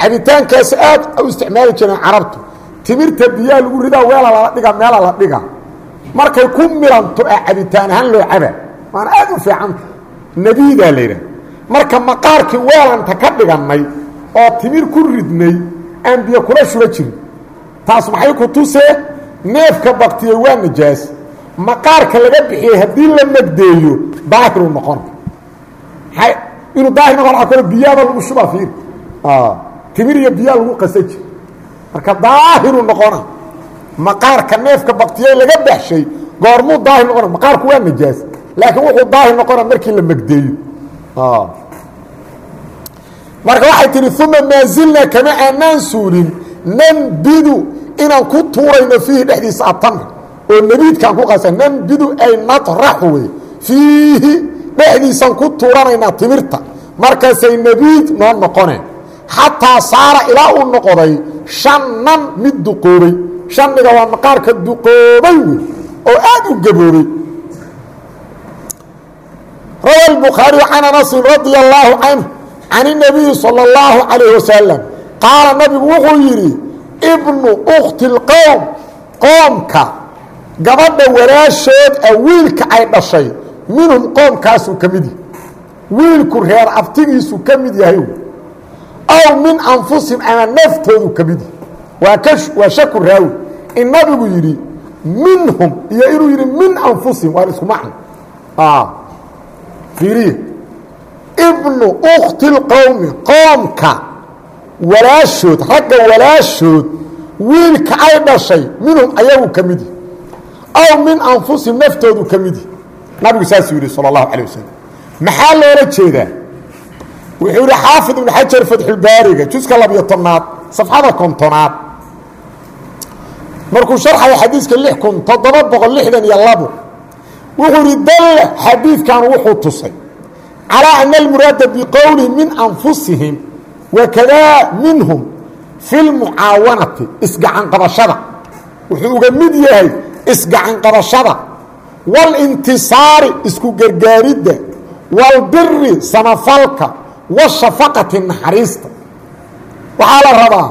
Cabitaankaas aad u isticmaali jireen carabtu. Timirta biyaha lagu ridaa weela lala dhiga meela la dhiga markay ku milanto a cabitaan ahaan loo caba waana aad u fiicanta nebiidaa la yidhaah. Marka maqaarkii weelanta ka dhigannay oo timir ku ridnay aan biyo kula shuba jirin. Taas maxay ku tusee? Neefka baktiyey waa najaas maqaarka laga bixiyey haddii la megdeeyo daahiru noqona inuu daahir noqon kale biyaaba lagu shuba fiir timir iyo biyaa lagu qasa jir marka daahiru noqona maqaarka neefka baktiyey laga baxshay goormuu daahir noqona maqaarku waa najaas. Laakiin wuxuu daahir noqona markii la megdeeyo marka waxay tihi uma maa zilna kama aanaan suulin nanbidu inaan ku tuurayno fiihi dhexdiisa atamr oo nariidkan ku qasan nambidu ay natraxu wey fiihi dhexdiisan ku tuuranaynaa timirta. Markaasay nabiid noo noqoneen. Xataa saara ilaa uu noqday shannan mid duqoobay. Shanniga waa maqaarka duqoobay oo aad u gaboobay rawa albukhaariyu can anasin radia allaahu canhu can inabiyi sala allahu calayh wasalam qaala nabigu wuxuu yidhi ibnu ukhti اlqowm qoomka gabadha walaashood a wiilka ay dhashay minhum qoomkaasuu ka mid yahay. Wiilku reer abtigiisu ka mid yahay. Aw min anfusihim ama naftoodu ka mid yahay. Waa shaku raawi. In nabigu yidhi minhum iyo inuu yidhi min anfusihim waa isku macno fiiriya ibnu ukti اlqowmi qoomka walaashood ragga walaashood wiilka ay dhashay minhum ayagu ka midi aw min anfusihim naftoodu ka midi nabigu saasuu yidhi sal اlahu alيه wasalam maxaa loola jeedaa wuxuu yihi xaafid ibn xajar fatxulbaariga juska labiyo tobnaad safxada kontonaad markuu sharxaya xadiiska lix kun toddoba boqol lixdan iyo labo wuxuu yihi dalla xadiidkan wuxuu tusay calىa ana almuraada biqowlihi min anfusihim wakadaa minhum fi lmucaawanati isgacan qabashada wuxuu uga mid yahay isgacan qabashada walintisaari isku gargaaridda walbiri samafalka washafaqati naxariista. Waxaa la rabaa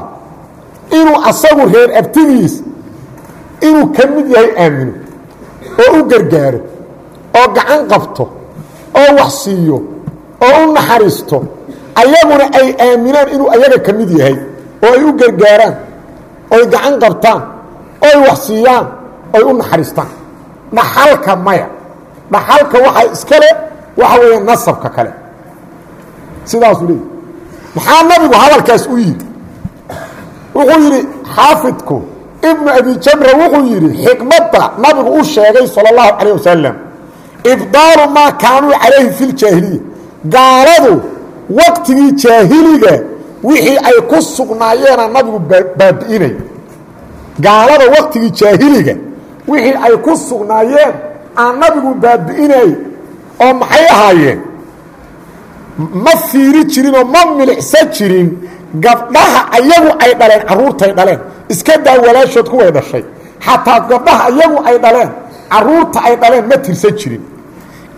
inuu asagu reer abtigiis inuu ka mid yahay aamino oo u gargaaro oo gacan qabto oo wax siiyo oo u naxariisto ayaguna ay aaminaan inuu ayaga ka mid yahay oo ay u gargaaraan oy gacan qabtaan oy wax siiyaan oy u naxariistaan. Dhaxalka maya. Dhaxalka waxaa iskale waxa weeye nasabka kale. Sidaasuu leeyahy maxaa nabigu hadalkaas u yidhi? Wuxuu yidhi xaafidku ibnu abijamra wuxuu yidhi xikmadda nabigu u sheegay sala اllahu calayh wasalam ibdaalu maa kaanuu calayhi fi ljaahiliya gaaladu waqtigii jaahiliga wixii ay ku sugnaayeena nabigu baabi'inay gaalada waqtigii jaahiliga wixii ay ku sugnaayeen aan nabigu baabi'inay oo maxay ahaayeen? Ma fiiri jirinoo ma milicsa jirin. Gabdhaha ayagu ay dhaleen carruurtay dhaleen. Iska daa walaashood kuway dhashay xataa gabdhaha ayagu ay dhaleen carruurta ay dhaleen ma tirsan jirin.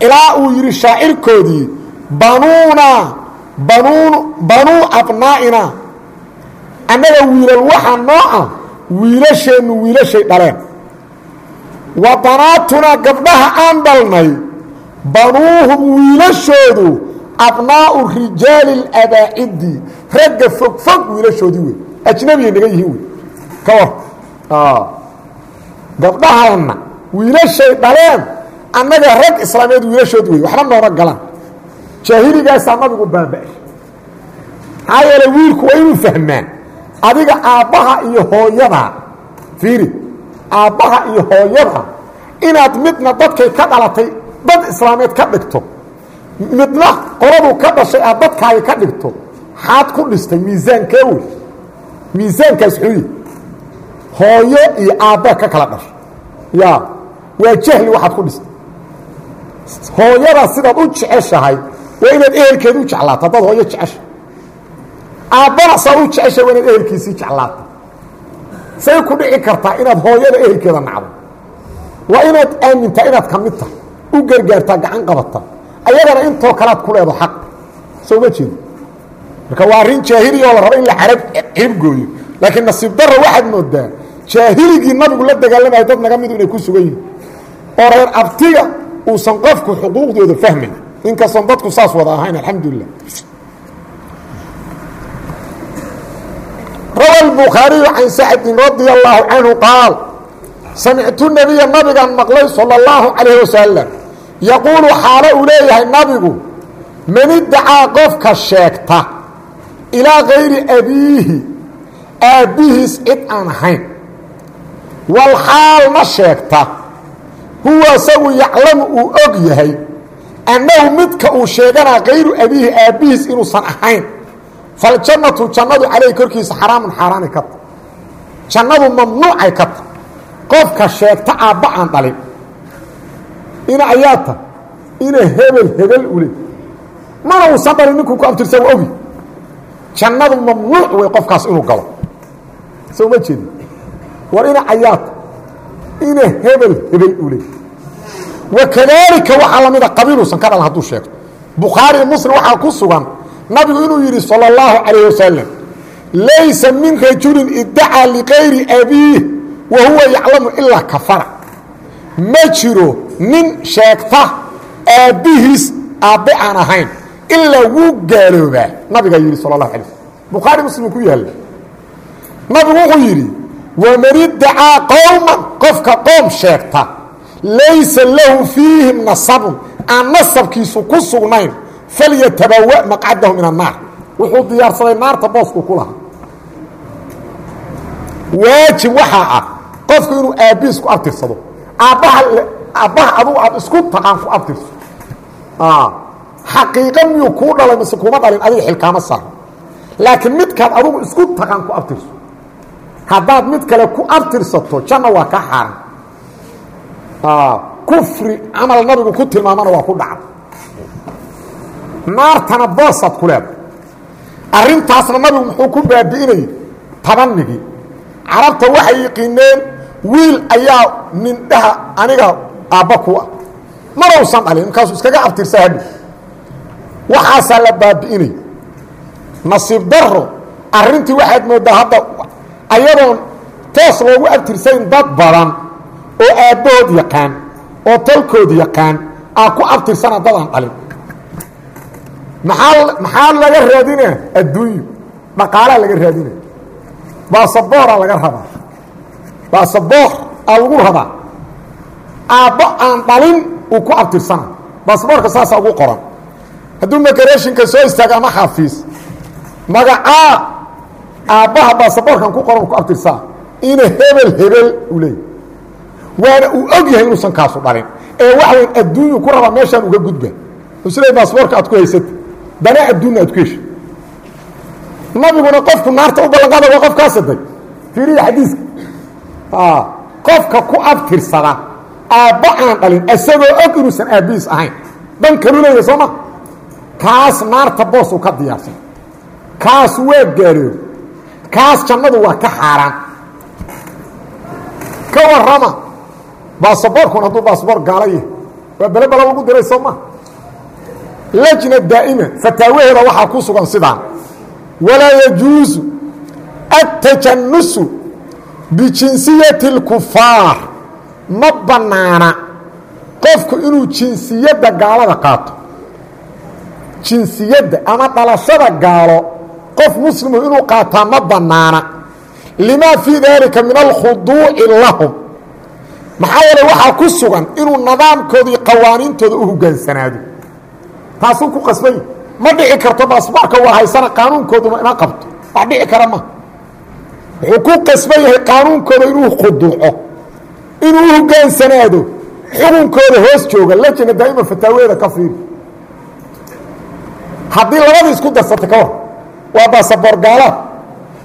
Ilaa uu yidhi shaacirkoodii banuuna banuun banuu abnaa'ina annaga wiilal waxaa noo ah wiilasheennu wiilashay dhaleen wa banaatunaa gabdhaha aan dhalnay banuuhum wiilashoodu abnaa'u rijaali اlabaacidi ragga fog fog wiilashoodii wey ajnabiyay naga yihiin wey ka war gabdhahaanna wiilashay dhaleen annaga rag islaameed wiilashoodi wey waxba nooma galaan jaahiligaasaa nabigu baaba-ay maxaa yeele wiilku waa inuu fahmaan adiga aabbaha iyo hooyadaa fiiri aabbaha iyo hooyada inaad midna dadkay ka dhalatay dad islaameed ka dhigto. Midna qoladu ka dhashay aad dadkaaga ka dhigto. Xaad ku dhistay miisaankee wey miisaankaas xuyi hooyo iyo aabba ka kala dhashay. Ya waa jahli waxaad ku dhistay. Hooyada sidaad u jeceshahay waa inaad ehelkeeda u jeclaato haddaad hooyo jecesha aabbana saad u jeceshahay waa inaad ehelkiisii jeclaato say ku dhici kartaa inaad hooyada ehelkeeda nacdo. Waa inaad aamintaa inaad ka mid tahay u gargaartaa gacan qabata ayagana intoo kalead ku leedo xaq. Soo ma jeedo marka waa arrin jaahiliya oo la rabo in la carab ciribgooyo laakiin nasiib darra waxaad moodaa jaahiligii nabigu la dagaalamaya dad naga midu inay ku sugan yihiin oo reer abtiga uusan qofku xuquuqdooda fahmayn inkastoon dadku saas wada ahayn alxamdulilah rawa lbukhaariyu can sacdin radia allaahu canhu qaal samictu nebiya nabigan maqlay sala allahu calayh wasalam yaquulu xaalo uu leeyahay nabigu man iddacaa qofka sheegta ilaa kayri abiihi aabbihiis cid aan ahayn wal xaalna sheegta huwa isagu yaclamu uu og yahay annahu midka uu sheeganaa kayru abiihi aabbihiis inuusan ahayn faljannatu jannadu calayhi korkiisa xaraamun xaaraanay ka ta. Jannadu mamnuucay ka ta. Qofka sheegta aabba aan dhalin. Ina ayaa ta. Ina hebel hebel ule mana uusan dhalin ninkuu ku abtirsa waa ogi. Jannadu mamnuuc wey qofkaas inuu galo. Soo ma jeedi war ina ayaata ina hebel hebel ule wakadaalika waxaa la mida qabiiluusan ka dhalan hadduu sheegto. Bukhaari muslim waxaa ku sugan nabigu inuu yidhi salى اllahu calayh wasalam laysa min rajulin iddacaa likayri abiih wa huwa yaclamu ilaa kafara ma jiro nin sheegta aabbihiis aabbe aan ahayn ilaa wuu gaaloobaa nabigaa yidhi sal اlahu alay slm bukhaari muslim ku yaalla nabigu wuxuu yidhi waman iddacaa qowman qofka qoom sheegta laysa lahu fiihim nasabun aan nasabkiisu ku sugnayn falyatabawa maqcadahu min annaar wuxuu diyaarsaday naarta boosku ku lahaa waajib waxaa ah qofku inuu aabbihiis ku abtirsado aabbaha aabbaha adugu aad isku taqaan ku abtirso xaqiiqa miyuu kuu dhalay mise kuma dhalin adiga xilkaama saar laakiin midkaad adugu isku taqaan ku abtirso haddaad mid kale ku abtirsato janna waa ka xaaran kufri camal nabigu ku tilmaamana waa ku dhaca naartana boosaad ku leedahay. Arrintaasna nabigu muxuu ku baabi'inayay tabanigii carabta waxay yiqiineen wiil ayaa nindhaha aniga aabba ku ah. Marausan dhalin markaasuu iskaga abtirsa hadhi waxaasaa la baabi'inay nasiib daro arrintii waxaad mooddaa hadda ayadoon toos loogu abtirsayn dad badan oo aabbahood yaqaan oo tolkood yaqaan aa ku abtirsana dadaan dhalin maxaa laga raadinaa? Adduunyo dhaqaalaa laga raadinaya baasaboora laga rabaa. Baasaboor aa lagu rabaa. Aabbo aan dhalin uu ku abtirsana. Baasaboorka saasaa ugu qoran. Hadduu makareeshinka soo istaaga ama xafiis. Magacaa aabbaha baasaboorkan ku qoran ku abtirsaa. Ina hebel hebel uu leeyay waana uu og yahay inuusan kaasu dhalin. Ee waxa weyn adduunyu ku rabaa meeshaan uga gudba. Isle baasaboorka aad ku haysata dana adduunna aad ku hesha nabiguna qofku naarta u ballanqaada waa qofkaa saday. Fiiriya xadiiska qofka ku abtirsada aabba aan dhalin isagoo og inuusan aabbihiis ahayn. Dan kalu leeyahay soo ma. Kaas naarta boos uu ka diyaarsan. Kaas waa gaaloob kaas jannadu waa ka xaaraan. Ka warrama. Baasaboorkun hadduu baasaboor gaala yahay. Waa bele bala lagu diray soo ma lajna daa'ima fataawaheeda waxaa ku sugan sidaan. Walaa yajuusu attajannusu bijinsiyati اlkufaar ma bannaana qofku inuu jinsiyadda gaalada qaato. Jinsiyadda ama dhalashada gaalo qof muslimu inuu qaataa ma bannaana. Limaa fii daalika min alkhuduuci lahum. Maxaa yeele waxaa ku sugan inuu nidaamkooda iyo qawaaniintooda u hogaansanaado taasuu ku qasbay. Ma dhici karto baasbaarka waa haysana qaanuunkooduma ima qabto. Wax dhici kara ma. Wuxuu ku qasban yahay qaanuunkooda inuu khuduuco inuu u hogaansanaado xukunkooda hoos jooga lajna daa'ima fataaweeda ka fiiri. Haddii labadii isku darsata ka war waa baasaboor gaalaad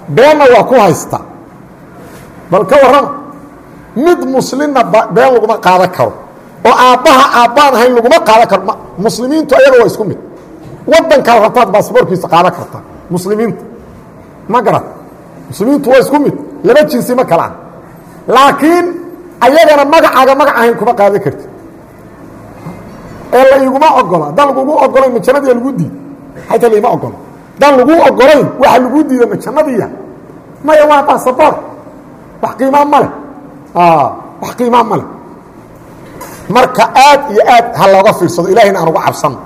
beenna waa ku haysta. Bal ka warrama mid muslimna been laguma qaadan karo oo aabbaha aabbaan ahayn laguma qaadan karo muslimiintu ayaga waa isku mid. Waddankaad rabtaad baasaboorkiisa qaadan karta muslimiinta ma garat muslimiintu waa isku mid laba jinsi ma kala ah laakiin ayagana magacaaga magac ahayn kuma qaadan karti ee la iguma ogola haddaan lagugu ogolayn ma jannadiya lagu diid xayta laima ogolo haddaan laguu ogolayn waxa laguu diida ma jannadiya maya waa baasaboor wax qiimaa ma leh. Wax qiimaa ma leh marka aad iyo aad ha looga fiirsado ilahayna aan uga cabsano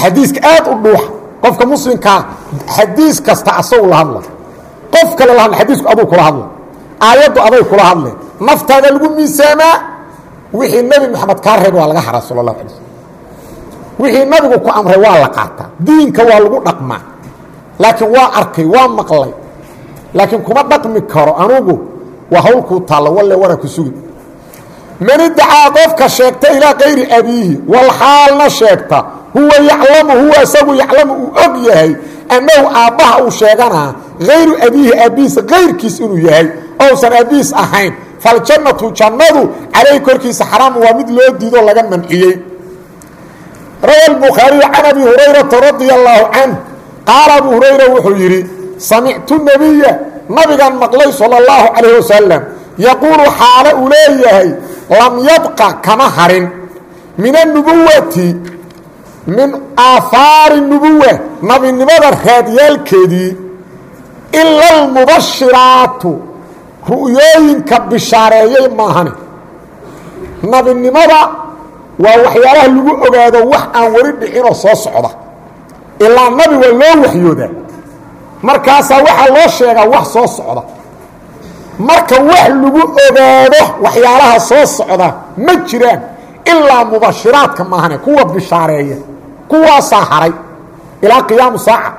xadiiska aad u dhuuxa qofka muslimkaa xadiis kasta asagu la hadla qof kale la hadla xadiisku aduu kula hadla aayaddu aday kula hadle. Naftaada lagu miisaamaa wixii nebi moxamed kaa reeba waa laga haraa sala اlahu alay slm wixii nabigu ku amray waa la qaataa diinka waa lagu dhaqmaa. Laakiin waa arkay waa maqlay. Laakiin kuma dhaqmi karo. Anugu waa hawlkuu taalla walle wana ku sugi man idacaa qofka sheegta ilaa kayri abiihi walxaalna sheegta huwa yaclamu huwa isagu yaclamu uu og yahay annahu aabbaha uu sheeganaa hayru abiihi aabbihiisa kayrkiis inuu yahay ousan aabbihiis ahayn. Faljannatu jannadu calayhi korkiisa xaraamu waa mid loo diidoo laga manciyey. Rawa bukhaariyu can abi hurayrata radia allaahu canh qaala abu hurayra wuxuu yidhi samictu nebiya nabigan maqlay sala اllahu calayh wasalam yaquulu xaalo uu leeyahay lam yabqa kama harin. Min annubuwati min aahaari nubuwa nabinimada raadyaalkeedii ila almubashiraatu ru'yooyinka bishaareeyey maahane nabinimada waa waxyaalaha lagu ogaado wax aan weli dhicinoo soo socda. Ilaa nabi waa loo waxyoodaa. Markaasaa waxaa loo sheegaa wax soo socda marka wax lagu ogaado waxyaalaha soo socda ma jiraan ilaa mubashiraadka maahane kuwa bishaareeya kuwaasaa haray ilaa qiyaamu saaca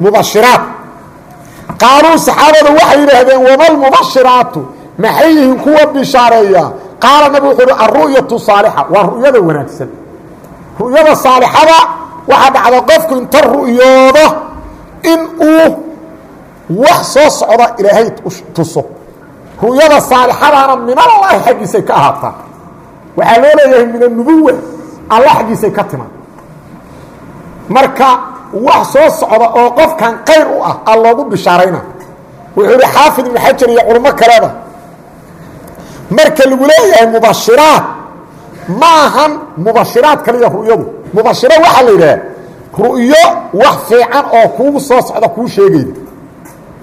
mubashiraad. Qaaluu saxaabadu waxay yidhaahdeen wamalmubashiraatu maxay yihiin kuwa bishaareeya? Qaala nabi wuxuu uhi alru'yatu saalixa. Waa ru'yada wanaagsan. Ru'yada saalixada waxaa dhacda qofku inta ru'yoodo in uu wax soo socda ilaahay tuso ru'yada saalixadaana minallaahi xaggiisay ka ahaataa waxaa loo leeyahay min anubuwa alla xaggiisay ka timaad marka wax soo socda oo qofkan qayr u ah a loogu bishaarayna. Wuxuu ihi xaafid ibnu xajar iyo culimo kaleba marka lagu leeyahay mubashiraad ma ahan mubashiraad kaliya ru'yadu. Mubashiro waxaa la yidhaha ru'yo wax fiican oo kuugu soo socda kuu sheegayda.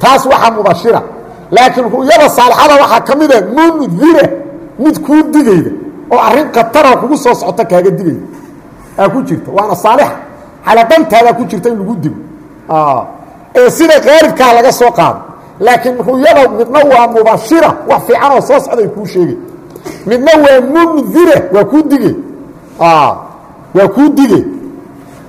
Taas waxaa mubashira laakiin ru'yada saalixada waxaa ka mida mundira mid kuu digayda oo arrin khatara kugu soo socota kaaga digayda. Aa ku jirta waana saalixa xaladantaada ku jirta in lagu digo. Ee sida qaalibkaa laga soo qaado. Laakiin ru'yada midna waa mubashira wax fiican oo soo socday kuu sheegay. Midna waa mundira waa kuu dige waa kuu dige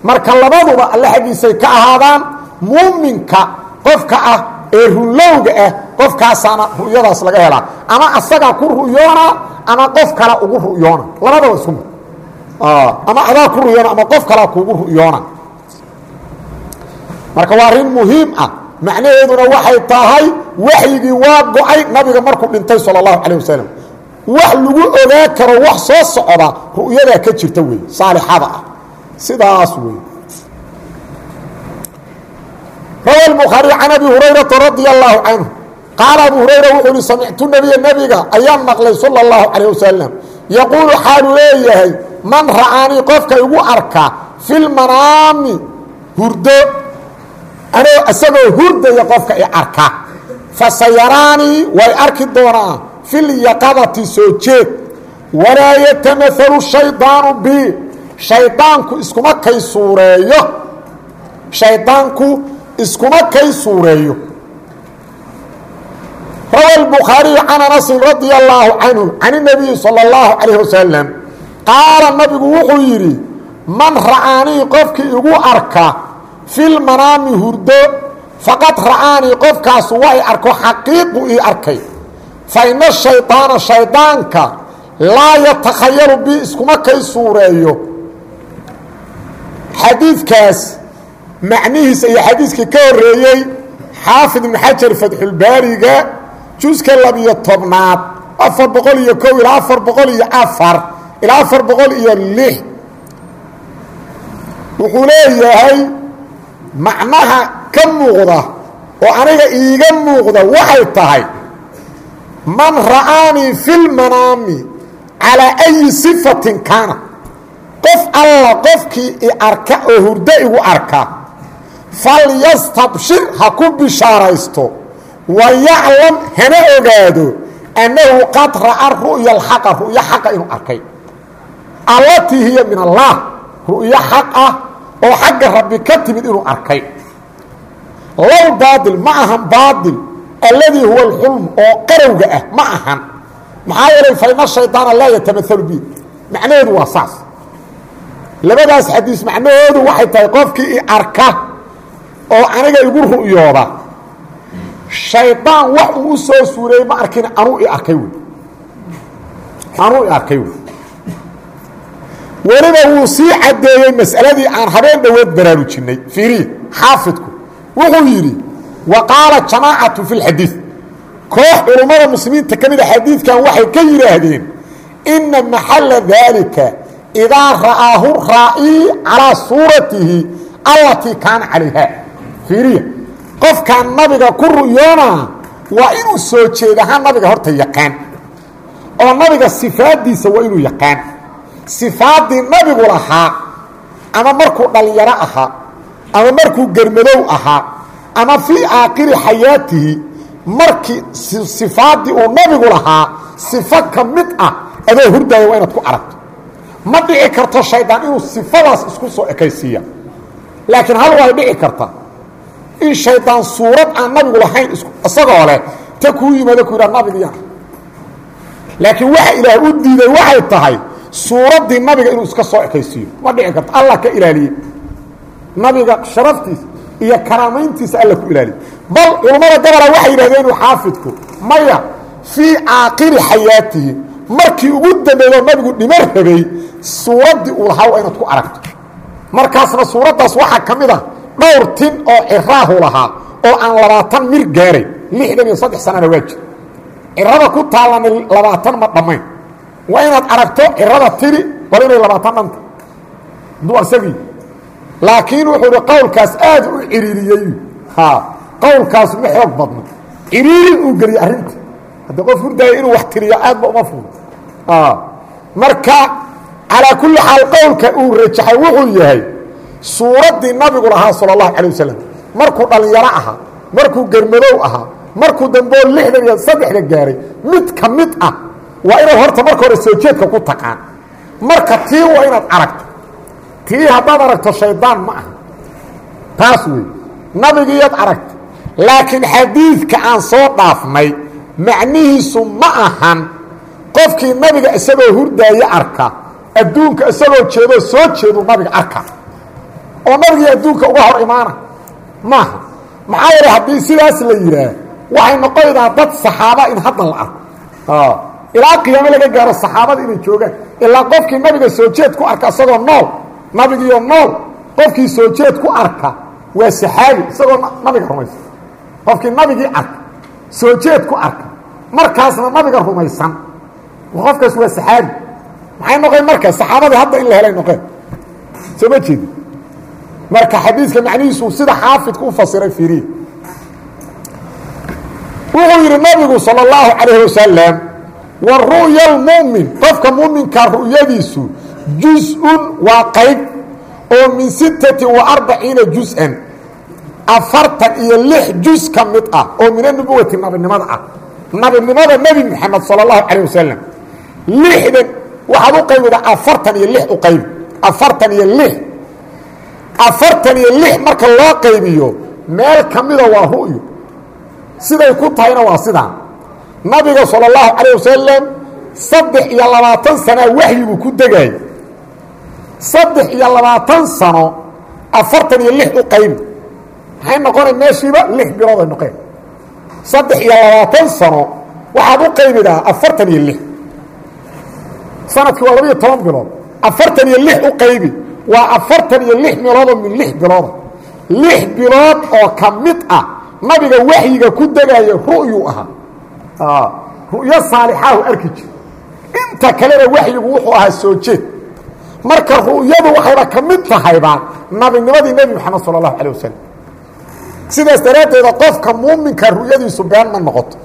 marka labaduba alle xaggiisay ka ahaadaan muuminka qofka ah ee runlowga ah qofkaasaana ru'yadaas laga helaa. Ama asagaa ku ru'yoona ama qof kala ugu ru'yoona. Labadaba isku mid. Ama adaa ku ru'yoona ama qof kalaa kuugu ru'yoona. Marka waa arrin muhiim ah. Macnaheeduna waxay tahay waxyigii waa go'ay nabiga markuu dhintay sala allahu calayh wasalam wax lagu ogaa karo wax soo socda ru'yadaa ka jirta wey saalixada ah. Sidaas wey rawa bukhaari can abi hurayrata radia allaahu canhu qaala abu hurayra wuxuu ihi samictu nebiya nebiga ayaan maqlay sala allahu calayh wasalam yaquulu xaalu leeyahay man ra'aanii qofka igu arka filmanaami hurdo anoo isagoo hurdaya qofka i arka fa sayaraanii way arki doonaa filyaqadati soo jeed walaa yatamaalu shaydaanu bi shaydaanku iskuma kay shaydaanku iskuma kay suureeyo rawa الbukhaariyu can anasin radia allaahu canhu can الnabiyi salى اllahu calayh wasalam qaala nabigu wuxuu yidhi man ra'aanii qofkii igu arka fi lmanaami hurdo faqad ra'aanii qofkaasu waa i arko xaqiiqu ii arkay fa ina shayطaana shaydaanka laa yatakhayalu bi iskuma kay suureeyo xadiidkaas macnihiisa iyo xadiiskii ka horeeyey xaafid ibn xajar fatxulbaariga juska labiyo tobnaad afar boqol iyo kow ilaa afar boqol iyo afar ilaa afar boqol iyo lix wuxuu leeyahay macnaha ka muuqda oo aniga iiga muuqda waxay tahay man ra'aanii fi lmanaami calaa ayi sifatin kaana. Qof alla qofkii i arka oo hurdo igu arka falyastabshir ha ku bishaaraysto. wa yaclam hana ogaado annahu qad ra'a ru'ya alxaqa ru'yo xaqa inuu arkay allatii hiya min allah ru'yo xaq ah oo xagga rabbi ka timid inuu arkay low baail ma ahan baail alladii huwa alxulm oo qarowga ah ma ahan maxaa yeelay faina shaydaana laa yatamaalu bi macnaheedu waa saas labadaas xadiis macnahoodu waxay tahay qofkii arka oo aniga igu ru'yooda shaydaan wax uu u soo suureeyey ma arkin anuu i arkay wey anuu i arkay wey weliba wuu sii caddeeyey mas'aladii aan habeen dhoweed baraarujinay. Fiiriya xaafidku wuxuu yidhi wa qaala jamaacatu fi lxadiid koox culummada muslimiinta ka mida xadiidkan waxay ka yidhaahdeen ina maxalla daalika idaa ra'aahu raa'ii calaa suuratihi allatii kaana calayha fiiriya. Qofkaan nabiga ku ru'yoonaa waa inuu soo jeed ahaan nabiga horta yaqaan. Oo nabiga sifaaddiisa waa inuu yaqaan. Sifaaddii nabigu lahaa ama markuu dhallinyaro ahaa ama markuu germadow ahaa ama fii aakhiri xayaatihi markii sifaaddii uu nabigu lahaa sifo ka mid ah adoo hurdaaya waa inaad ku aragto. Ma dhici karto shaydaan inuu sifadaas isku soo ekaysiiya. Laakiin hal way dhici karta in shaydaan suurad aan nabigu lahayn isagoo leh ta kuu yimaado ku yidhaha nabigiiya laakiin waxa ilaah u diiday waxay tahay suuraddii nabiga inuu iska soo ekaysiiyo. Ma dhici karto allah ka ilaaliye. Nabiga sharaftiisa iyo karaamayntiisa alla ku ilaaliye. Bal culammada gobola waxay yidhahdeen xaafidku maya fii caaqiri xayaatihi. Markii ugu dambeeyo nabigu dhimo rabay suuraddii uu lahaa waa inaad ku aragto. Markaasna suuraddaas waxaa ka mid a dhowr tin oo ciraahu lahaa oo aan labaatan mir gaaray lixdan iyo saddex sanana waa jir cirada ku taallana labaatan ma dhammayn. Waa inaad aragto cirada tiri bal inay labaatan dhanta. Duu asagii laakiin wuxuu hi qowlkaas aad u ciriiriyey qowlkaas ma xoog badno ciriirin uu geliyey arrinta. Hadda qof hurdaaya inuu wax tiriyo aadba uma fuudo marka calaa kulli xaal qowlka uu rajaxay wuxuu yahay suuraddii nabigu lahaa sala allahu calay wasalam markuu dhallinyaro ahaa markuu germadow ahaa markuu damboo lixdan iyo saddexda gaaray mid ka mid ah waa inaad horta marka hore soo jeedka ku taqaan. Marka tii waa inaad aragto. Tii haddaad aragto shaydaan ma aha. Taas wey nabigiiyaad aragta laakiin xadiidka aan soo dhaafnay macnihiisu ma ahan. Qofkii nabiga isagoo hurdaayo arka adduunka isagoo jeedoo soo jeedu nabiga arka oo nabigii adduunka uga hor imaana. Maaha. Maxaa yeele haddii sidaas la yidhaah waxay noqonaydaa dad saxaaba in hadda la arko. Ilaa qiyaamo laga gaaro saxaabada inay joogaan. Ilaa qofkii nabiga soo jeed ku arka isagoo nool. Nabigiiyo nool. Qofkii soo jeed ku arka waa saxaabi isagoo nabiga rumaysan. Qofkii nabigii arka soo jeed ku arka. Markaasna nabiga rumaysan. Qofkaas waa saxaabi. Maxay noqeen marka? Saxaabadii hadda in la helay noqeen. Soo ma jeedi marka xadiiska macnihiisu sida xaafidku u fasiray fiiriye wuxuu yidhi nabigu salى اllahu calayh wasalam wa ru'ya اlmu'min qofka muminkaa ru'yadiisu juz-un waa qayb oo min sittatin wa arbaciina juz-an afartan iyo lix juz ka mid ah oo min anubuwati nabinimada ah nabinimada nebi moxamed salى اllahu calayh wasalam lixdan waxaad u qaybida afartan iyo lix u qaybi afartan iyo lix afartan iyo lix marka loo qaybiyo meel ka mida waa ru'yu siday ku tahayna waa sidaa nabiga sala allahu calayh wasalam saddex iyo labaatan sanaa waxyigu ku degay. Saddex iyo labaatan sano afartan iyo lix u qaybi maxay noqonay meeshiiba? Lix bilood ay noqeen. Saddex iyo labaatan sano waxaad u qaybidaa afartan iyo lix. Sanadkii waa labaiyo toban bilood. Afartan iyo lix u qaybi waa afartan iyo lix biloodoo min lix bilooda lix bilood oo ka mid ah nabiga waxyiga ku degaya ru'yuu ahaa ru'yo saalixaahu arki jir. Inta kalena waxyigu wuxuu ahaa soo jeed. Marka ru'yadu waxayba ka mid tahayba nabinimadii nebi moxamed sala allahu calay wasalam sidaas daraaddeeda qofka muuminka ru'yadiisu been ma noqoto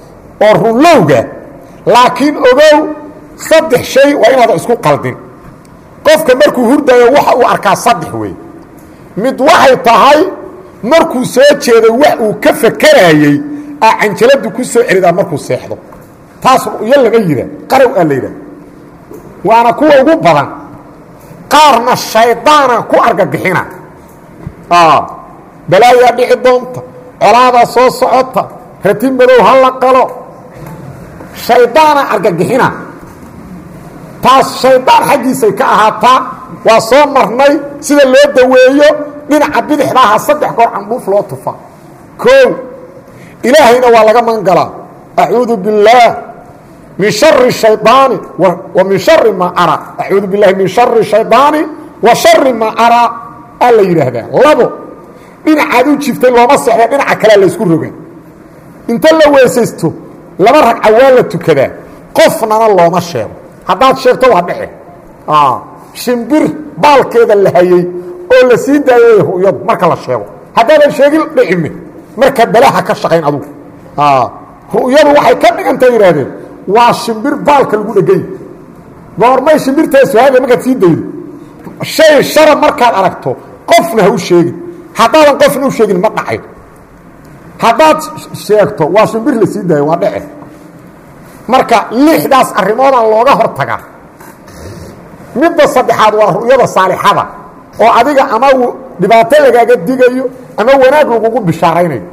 oo runlowga laakiin ogow saddex shay waa inaada isku qaldin qofka markuu hurdayo waxa uu arkaa saddex wey mid waxay tahay markuu soo jeeday wax uu ka fakeraayey aa canjaladu ku soo celidaa markuu seexdo. Taas ru'yo lama yidha qarow aa la yidhaha waana kuwa ugu badan. Qaarna shaydaana ku argagixina balaayaa dhici doonta colaadaa soo socota ratin madow ha la qalo. Shaydaana argagixina taas shaydaan xaggiisay ka ahaataa. Waa soo marnay sida loo daweeyo dhinaca bidixdaaha saddex goor candhuuf loo tufa. Koow ilaahayna waa laga magan galaa acuudu biاllaah min shari shaydaani wa min shari maa araa acuudu billahi min shari shaydaani wa shari maa araa aa yidhaahdaa. Labo dhinacaad u jiftay looma sexda dhinaca kalea laysku roga inta la weesaysto laba ragca waa la tukadaa. Qofnana looma sheego haddaad sheegto waa dhece shimbir baalkeeda la hayey oo la sii daayay ru'yadu marka la sheego. Haddaadan sheegin dhicime marka balaha ka shaqayn adugu. Ru'yadu waxay ka dhiganta yidhaahdeen waa shimbir baalka lagu dhegay. Goormay shimbirtaasu haada markaad sii daydo shay shara markaad aragto qofna ha u sheegin. Haddaadan qofna u sheegin ma dhacayo haddaad sheegto waa shimbir la sii daayo waa dhece marka lixdaas arrimoodaan looga hor tagaa midda saddexaad waa ru'yada saalixada oo adiga ama dhibaato lagaaga digayo ama wanaag lagugu bishaaraynayo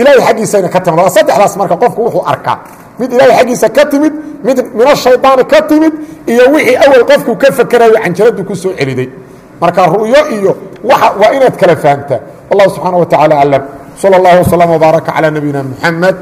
ilaahay xaggiisayna ka timid waa saddexdaas marka qofku wuxuu arkaa mid ilaahay xaggiisa ka timid mid mina shaydaani ka timid iyo wixii awal qofku ka fakerayo canjaladu ku soo celiday marka ru'yo iyo waa waa inaad kala fahamtaa wallahu subxaana wa tacaala aclam salى اllah وsلم وbaaraka calى nabiyina mxamed